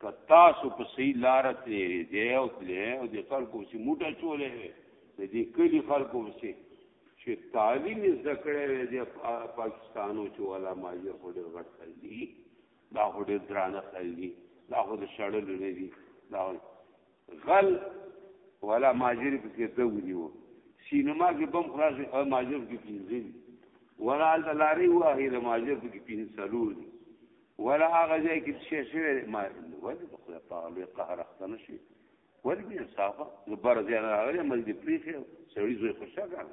که تاسو په صحیح لار تللی دی او تللی او د خلکو چې موټه چولې وي د دې کلی خلکو چې چې تعلیم زده کړی وي د پاکستانو چې ولا ماجر خو ډېر غټ خل دي دا خو ډېر درانه خل دي دا خو د شړلو نه دي دا غل ولا ماجر پکې ته ونیو سینما کې بم خلاص او ماجر کې پینځه دي ولا د لارې واهې د ماجر کې پینځه سلور دي ولا هغه ځای کې چې شوی ما ولې د خدای په لوی قهر اخته نه شي ولې بیا صافه د بر ځای نه راغلی مل دې پریښې سړی زوی خوشا کړه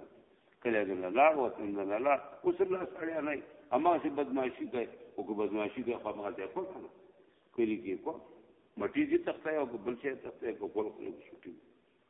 کله دې نه لاړ وته نه نه لاړ اوس لا سړی نه اما چې بدمعشي کوي او کو بدمعشي کوي خو ما ته کو کنه کلی کې کو مټی دې تخته او بل شي تخته کو کول خو شوټي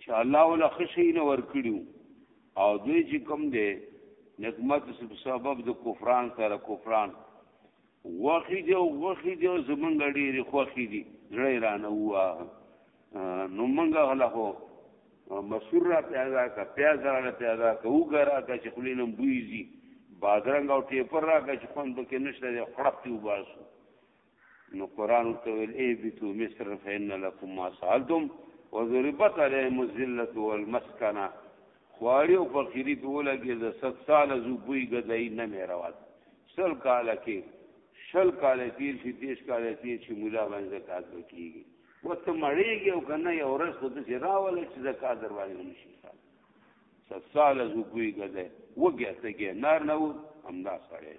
چې الله ولا خشي نه ور کړیو او دوی چې کوم دی نقمت سبب د کفران سره کفران وخی دی او وخی دی زمونږ ډېری خوخی دی زړه رانه وا نو مونږه غلا هو مسور را پیدا کا پیاز را پیدا کا وګرا کا چې خلینم بویزي بادرنګ او ټیپر را کا چې خوند پکې نشته دی خړپ تی وباسو نو قران ته ویل ای بیتو مصر فین لکم ما سالتم وضربت علیهم الذلت والمسکنه خواری او فقیری په ولګي د 7 سال زوبوی غدای نه مهروات سل کال کې شل کال تیر شي دیش کال تیر شي مولا باندې زکات وکیږي وته مړیږي او کنه یو ورځ خود چې راول چې زکات دروازه نشي سال زوبوی غدای وګیا ته کې نار نه و همدا سره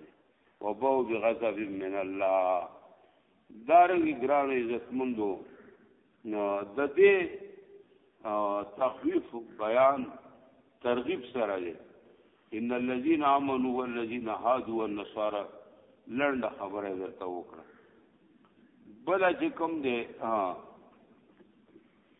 وبو بغضب من الله دارنګ ګران عزتمندو نو د دې تخویف بیان ترغیب سره دی ان الذين امنوا والذين هادوا والنصارى لړند خبره درته وکړه بل چې کوم دی ها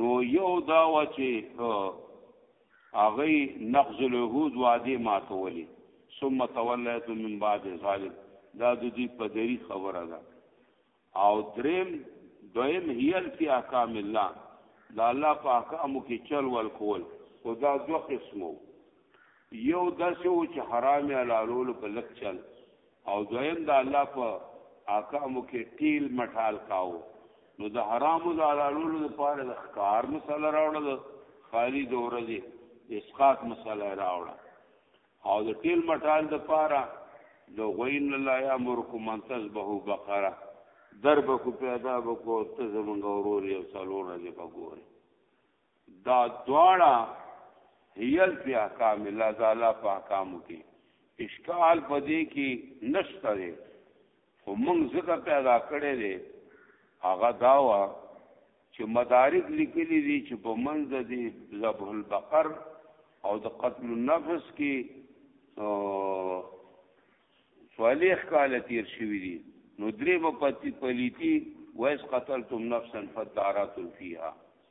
نو یو دا و چې هغه نقض العهود وعده ماتولې ثم توليت من بعد ذلك دا د دې پدری خبره ده او دریم دویم هیل فی احکام الله دا الله په احکامو کې چل ول کول او دا دوه قسمو یو داسې و چې حرام حلالول په لک چل او دویم د الله په احکامو کې ټیل مټال کاو نو د حرام او د حلالو لپاره د ښکار مسله راوړل خالی د ورځې اسقاط مسله راوړل او د ټیل مټال د پاره د غوین الله یا مرکم منتز به بقره درب کو پیدا بکو ته زمونږ ورور یو څلور نه دی بګوري دا دواړه هیل په احکام الله تعالی په احکامو کې اشکال پدې کې نشته دی خو موږ ځکه پیدا کړی دی هغه داوا چې مدارک لیکلي دي چې په منځ دي ذبح البقر او د قتل النفس کې صالح کال تیر شوی دي نو درې مپتی پلیتی وایس قتلتم نفسا فدارات فیها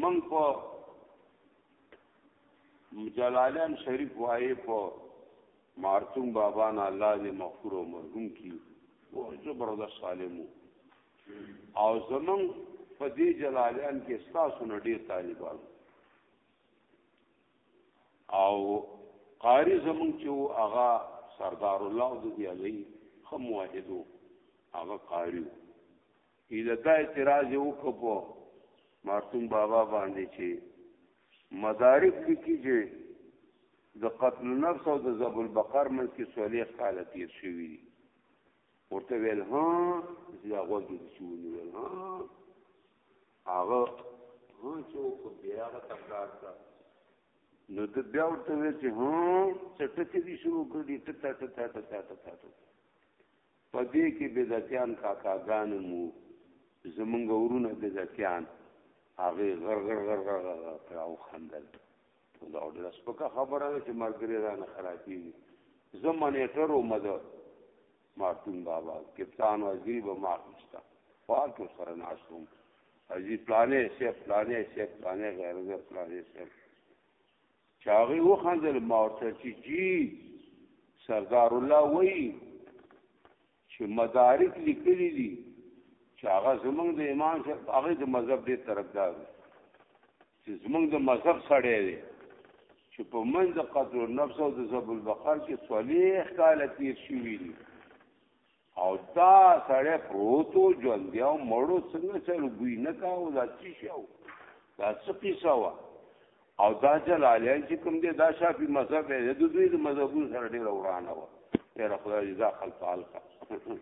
موږ په جلالان شریف وایې په مارتون بابا نه الله دې مغفور او مرحوم کی او زبردست عالم او زمون په دې جلالیان کې ستاسو نه ډېر طالبان او قاری زمون چې هغه سردار الله دې علي خموهدو هغه قاری ای د دا اعتراض یو کپو مارتون بابا باندې چې مدارک لیکي چې د قتل نفس او د ذبل بقر منځ کې صلیح کال تیر شوی دی ورته ویل ها دا غوږی دې شو ویل ها هغه ها چې په بیا تکرار کړ نو د بیا ورته ویل چې ها څټکې دې شروع کړې ټټه ټټه ټټه ټټه په دې کې بدعتیان کاکاګانې مو زمونږ ورونه بدعتیان هغه غر غر غر غر غر پراو خندل دا ډېر سپکه خبره ده چې مرګري را نه خرابېږي زه منېټر وم د مارتون بابا کپتان وزیر به ما اخیسته پاک سره ناست وم ازي پلانې سیف پلانې سیف پلانې غیر غیر پلانې سیف چې هغه وخندل ما ورته چې جی سردار الله وایي چې مدارک لیکلي دي چې هغه زمونږ د امام صاحب هغه د مذهب ډېر طرفدار چې زمونږ د مذهب سړی دی چې په منځ د قدر النفس او د ذب البقر کې صلیح کاله تیر شوي دي او دا سړی پروت و ژوندی او مړو څنګه سره بوی نه کاوه دا څه شی و دا څه قصه وه او دا جلالیان چې کوم دی دا شافي مذهب دی د دوی د مذهبونو سره ډېره ورانه وه یاره خدای دې دا خلک حال کړه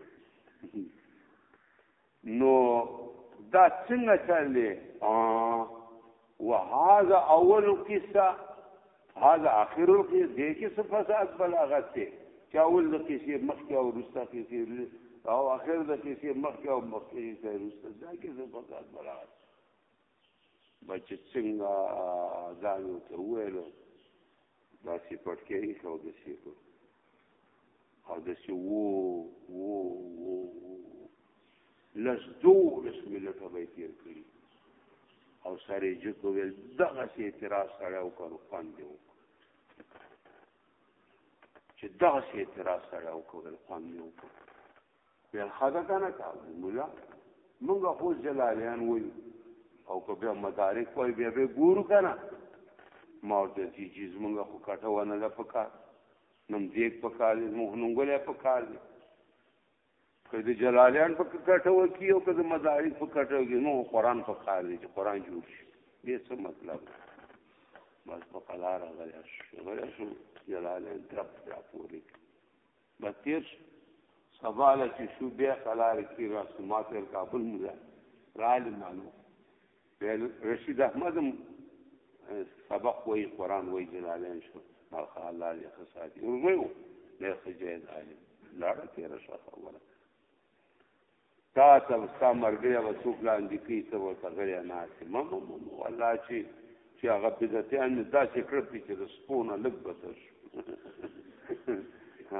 نو دا څنګه چل دی وهذا اول قصه هذا اخر القصه دې کې څه فساد بلاغت ته چاول د قصې مخ کې او رستا کې او اخر د کیسې مخکې او مخکې ته روسته دا کې څه پکار برابر ما چې څنګه ځان ورته وویلو داسې پټکې یې ښه اودسي یې کړو اودسي وو وو وو لس دولس ملټه به یې تېر کړي او سر یې جګ وویل دغسې اعتراض سړی وکړو خوند یې وکړو چې دغسې اعتراض سړی وکړو خوند یې وکړو بیا خدا کنه تا مولا مونږ خو جلالیان وای او که بیا مدارک وای بیا به ګورو کنه ما ته چې چې مونږ خو کټه ونه ده پکار نم دیک پکار دې مونږ نونګولې پکار دې که د جلالیان په کټه وکی او که د مدارک په کټه وکی نو قران پکار دې چې قران جوړ شي دې څه مطلب بس په قلار غلې شو غلې شو جلالیان تر پورې د تیر سبا له چې شو بیا قلار کې را سما تر کابل مولا رال مانو ویل رشید احمد سبق وای قران وای جلالین شو مالخه الله دې خساتي ورغیو نه خجید عالم لاړه تیر شو خبره تا ته ستا مرګي هغه څوک لاندې کوي ته ورته غلی ناست یې مه مه مه والله چې چې هغه بدعتیان مې داسې کړل چې د سپو نه لږ بتر شو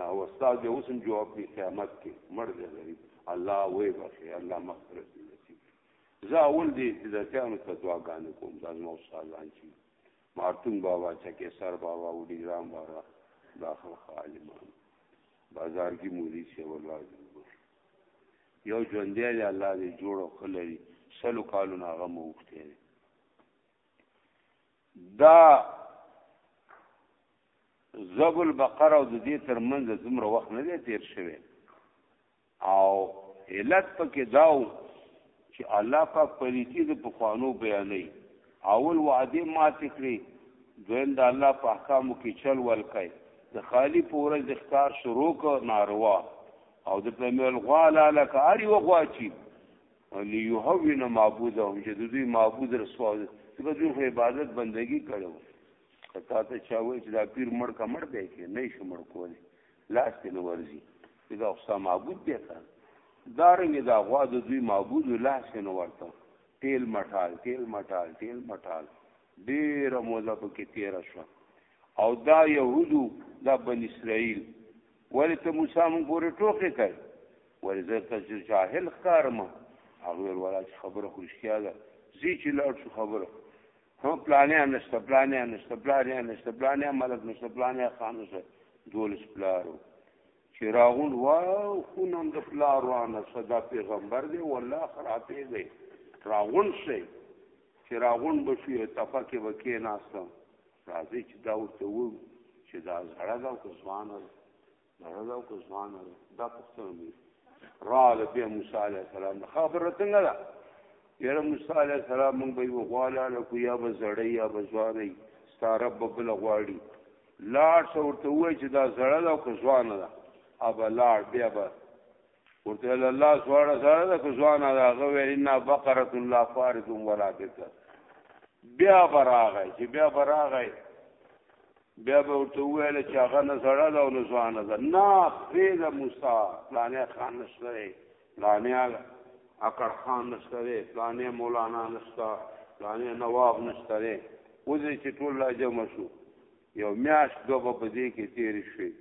او استاد یې اوس هم جواب کوي قیامت کې مړ دی غریب الله وې بخې الله مغفرت دې نصیب زه اول دې بدعتیانو ته دعاګانې کوم دا زما استادان چې مارتون بابا چکه سر بابا وډی رام بابا داخل عالمان بازار کی مولی سے والله یو ژوندې دی الله دې جوړ او خلري سلو کالو نه غم وخته دی دا زب البقره او د دې ترمنځ زمره وخت نه دی تیر شوی او علت پکې داو چې الله پاک پریتی د پخوانو بیانې اول وعده مات کړی دویم د الله په احکامو کې چل ول کوي د خالی پورز اختار شروع کو ناروا او د پرمل غوا لاله کاری وغوا چی لیوهوی نه معبود هم چې د دوی معبود رسوا دي ځکه دوی خو عبادت بندگی کړو کته ته چا وای چې دا پیر مړ کا مړ دی کې نه شو مړ کولی لاس ته نه ورځي دا اوسه معبود دی کا دا رنګ دا غوا د دوی معبود لاس ته نه ورته تیل مټال تیل مټال تیل مټال ډیر موده پکې تیر شو او دا يهودو دا بن اسرائیل ولی ته موسی مون پورې ټوکې کوي ولی زه ته چې جاهل ښکارم هغه ویل ولا چې خبره خو رښتیا ده زی چې لاړ شو خبره هم پلانې نشته پلانې نشته پلانې نشته پلانې ملک نشته پلانې خان نشته دولس پلارو چې راغون واو خو نن د پلارو انا صدا پیغمبر دی والله خرابې دی راغون شي چې راغون به شو یو تپه کې به کېناستم راځئ چې دا ورته ووایو چې دا زړه ده او که ځوانه ده زړه ده او که ځوانه ده دا پوښتنه مې راله بیا موسی علیه السلام نه خبره څنګه ده یاره موسی علیه السلام موږ به یې وغواړاله کو یا به زړی یا به ځوانۍ ستا رب به بله غواړي لاړ شه ورته ووایي چې دا زړه ده او که ځوانه ده ابه لاړ بیا به ورته الله سوړه سره د ځوان هغه ویل ان بقره الله فارض ولا بکر بیا براغه چې بیا براغه بیا به ورته ویل چې هغه نه سره دا نو ځوان ده نه فیض موسی پلانې خان نشته پلانې اکر خان نشته پلانې مولانا نشته پلانې نواب نشته وځي چې ټول لا جمع شو یو میاشت دوه به په دې کې تېرې شوې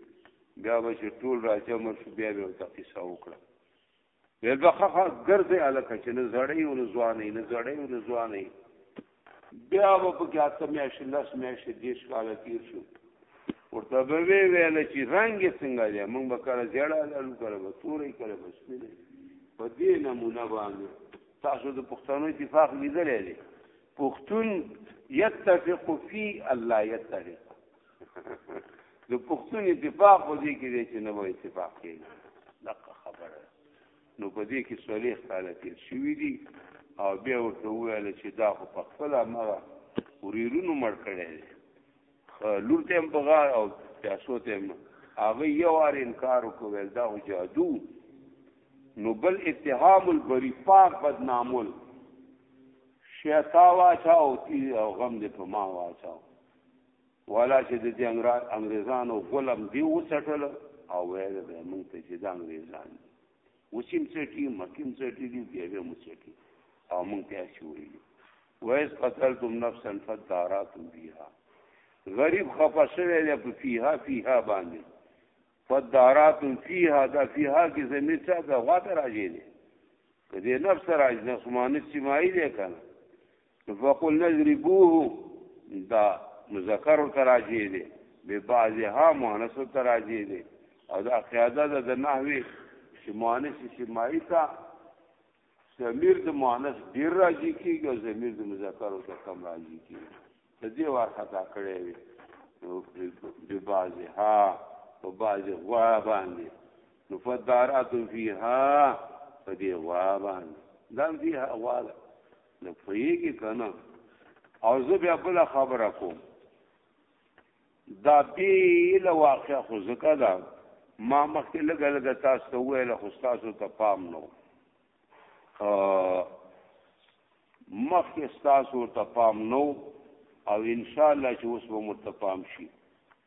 بیا به چې ټول را جمع شو بیا به ورته قصه وکړه ویل به خخه ګرځې هلکه چې نه زړی او نه ځوانې نه زړی او نه ځوانې بیا به په کې اته میاشتې لس میاشتې دېرش کاله تېر شو ورته به وی ویل چې رنګ یې څنګه دی موږ به کله زیړه لرو کله به تورې کله به سپینې په دې نمونه باندې تاسو د پښتنو اتفاق لیدلی دی پښتون يتفق فی الله يتفق د پښتون اتفاق په دې کې دی چې نه وای اتفاق کېږي دغه خبره نو په دې کې صالح تعالی تیر شوی دی او بیا ورته ویل چې دا خو په خپل مغه وريرونو مړ کړي لور ته هم په غار او پیاسو ته هم هغه یو وار انکار وکړ ویل دا خو جادو نو بل اتهام البری پاک بدنامول شیطا واچاو تی او غم دې په ما واچاو والا چې د دې انګریزانو غلم دی وسټل او ویل به مونږ ته چې دا انګریزان دي وسیم څټي مکیم څټي دي بیا به مڅټي او موږ ته شوړي وایس قتلتم نفسا فداراتم بها غریب خفه شوی دی په فیها فیها باندې فداراتم فیها دا فیها کې زمي څه دا غواته راځي دي کدی نفس راځي نفس مانه سیمایي دی کنه فقل نضربوه دا مذکر تراجی دی به بعضها مؤنث تراجی دی او دا قاعده ده د نحوی چې مؤنث سمای تا ضمیر د مؤنث ډیر راځي کیږي او ضمیر د مذکر او کم راځي کیږي د دې وار خطا کړی وي نو د بعضی ها په بعضی غوا باندې نو فدارات فیها په دې غوا باندې دا فیها غوا ده نو پوهیږي که نه او زه بیا بله خبره کوم دا بیل واقع خو ځکه ده ما مخکې لږه لږه تاسو ته وویل خو ستاسو ته پام نه مخکې ستاسو ته پام نه او انشاءالله چې اوس به مو ته پام شي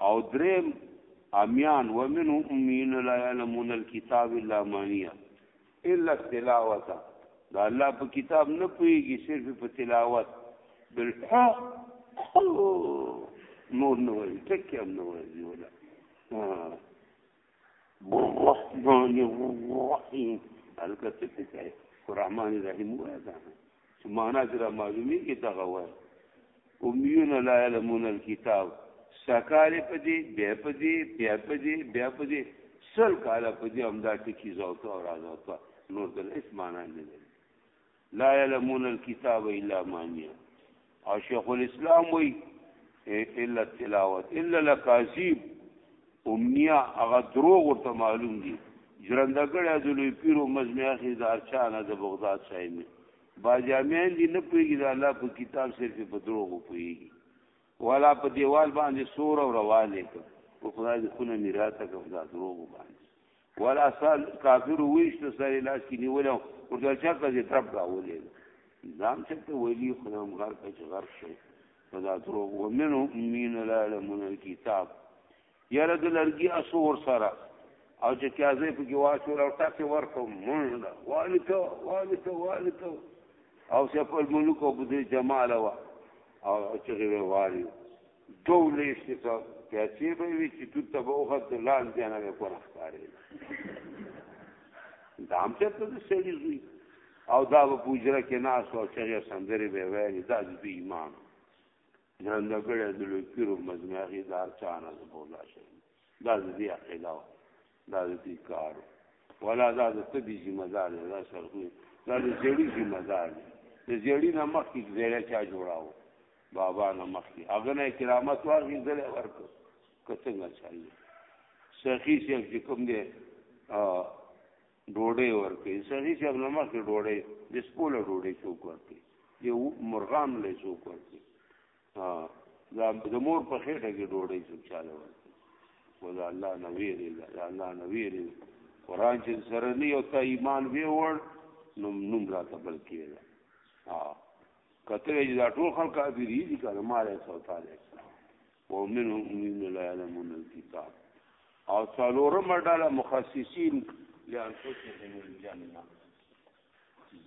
او دریم امیان ومن امین لا یعلمون الكتاب الا مانیه الا تلاوته دا الله په کتاب نه پويږي صرف په تلاوت بل نور نه وایي ټکی هم نه وایي ولا الرحمن الرحیم الکه څه څه کوي الرحمن الرحیم وایي دا چې معنا سره معلومي کې دا غوړ امیون لا علمون الكتاب سکاله پدی بیا پدی بیا پدی بیا پدی سل کاله پدی همدا ټکی زوته او راځوته نور د اسمانه نه لري لا يعلمون الكتاب الا مانيا او شیخ الاسلام وی الا تلاوت الا لکاذیب امنیا هغه دروغ ورته معلوم دي جرندګړی از لوی پیرو مزمه اخی دار چانه د بغداد صاحب باجامین دی نه پویږي د الله په کتاب صرف په دروغ پویږي والا په دیوال باندې سور او رواله کو خدای دې خونه میراته کو دا دروغ باندې ولا سال کافر ویشت سره لاس کې نیولو ورته چا کزې ترپ راولې ځام چې ته ویلی خدام غر کچ غر شي فدا ترو ومنو مين لا لمن الكتاب یاره د لرګي اسور سره او چې کیازې په کې واچول او تاسو ورته مونږ دا والکو والکو والکو او سفر ملک او بده جمال وا او چې غوړي دو لېشتې ته پیاچې به وي چې توت ته به وخت د لال بیا نه به کونه ښکارې دا هم چېرته د سړي زوی او دا به په حجره کې ناست او چغې سندرې به یې ویلې دا د دوی امام ژرندګړی د لوی پیر مزمې هغې د هر چا نه د بولا شوی دا د دې عقیده وه دا د دې کار ولا دا د تبي ذمہ دار دی دا سرخوی دا د زیړي ذمہ دار دی د زیړي نه مخکې زیړی چا جوړاو بابا نه مخکې هغه نه کرامت واغې زړه ورکړ که څنګه چل سخی شیخ چې کوم دی ډوډۍ ورکړي سړي چې ابن مخ ډوډۍ د سپوله ډوډۍ څوک ورکړي یو مرغان له څوک ورکړي ها دا د مور په خېټه کې ډوډۍ څوک چاله ورته ولا الله نه ویری دا الله نه ویری قران چې سره نه یو تا ایمان وی وړ نو نوم را ته بل کېده ها کته یې دا ټول خلک کافری دي کله مارې سوتا دي ومنهم من لا يعلمون الكتاب او څلورم ډله مخصصین لانفسهم الجنه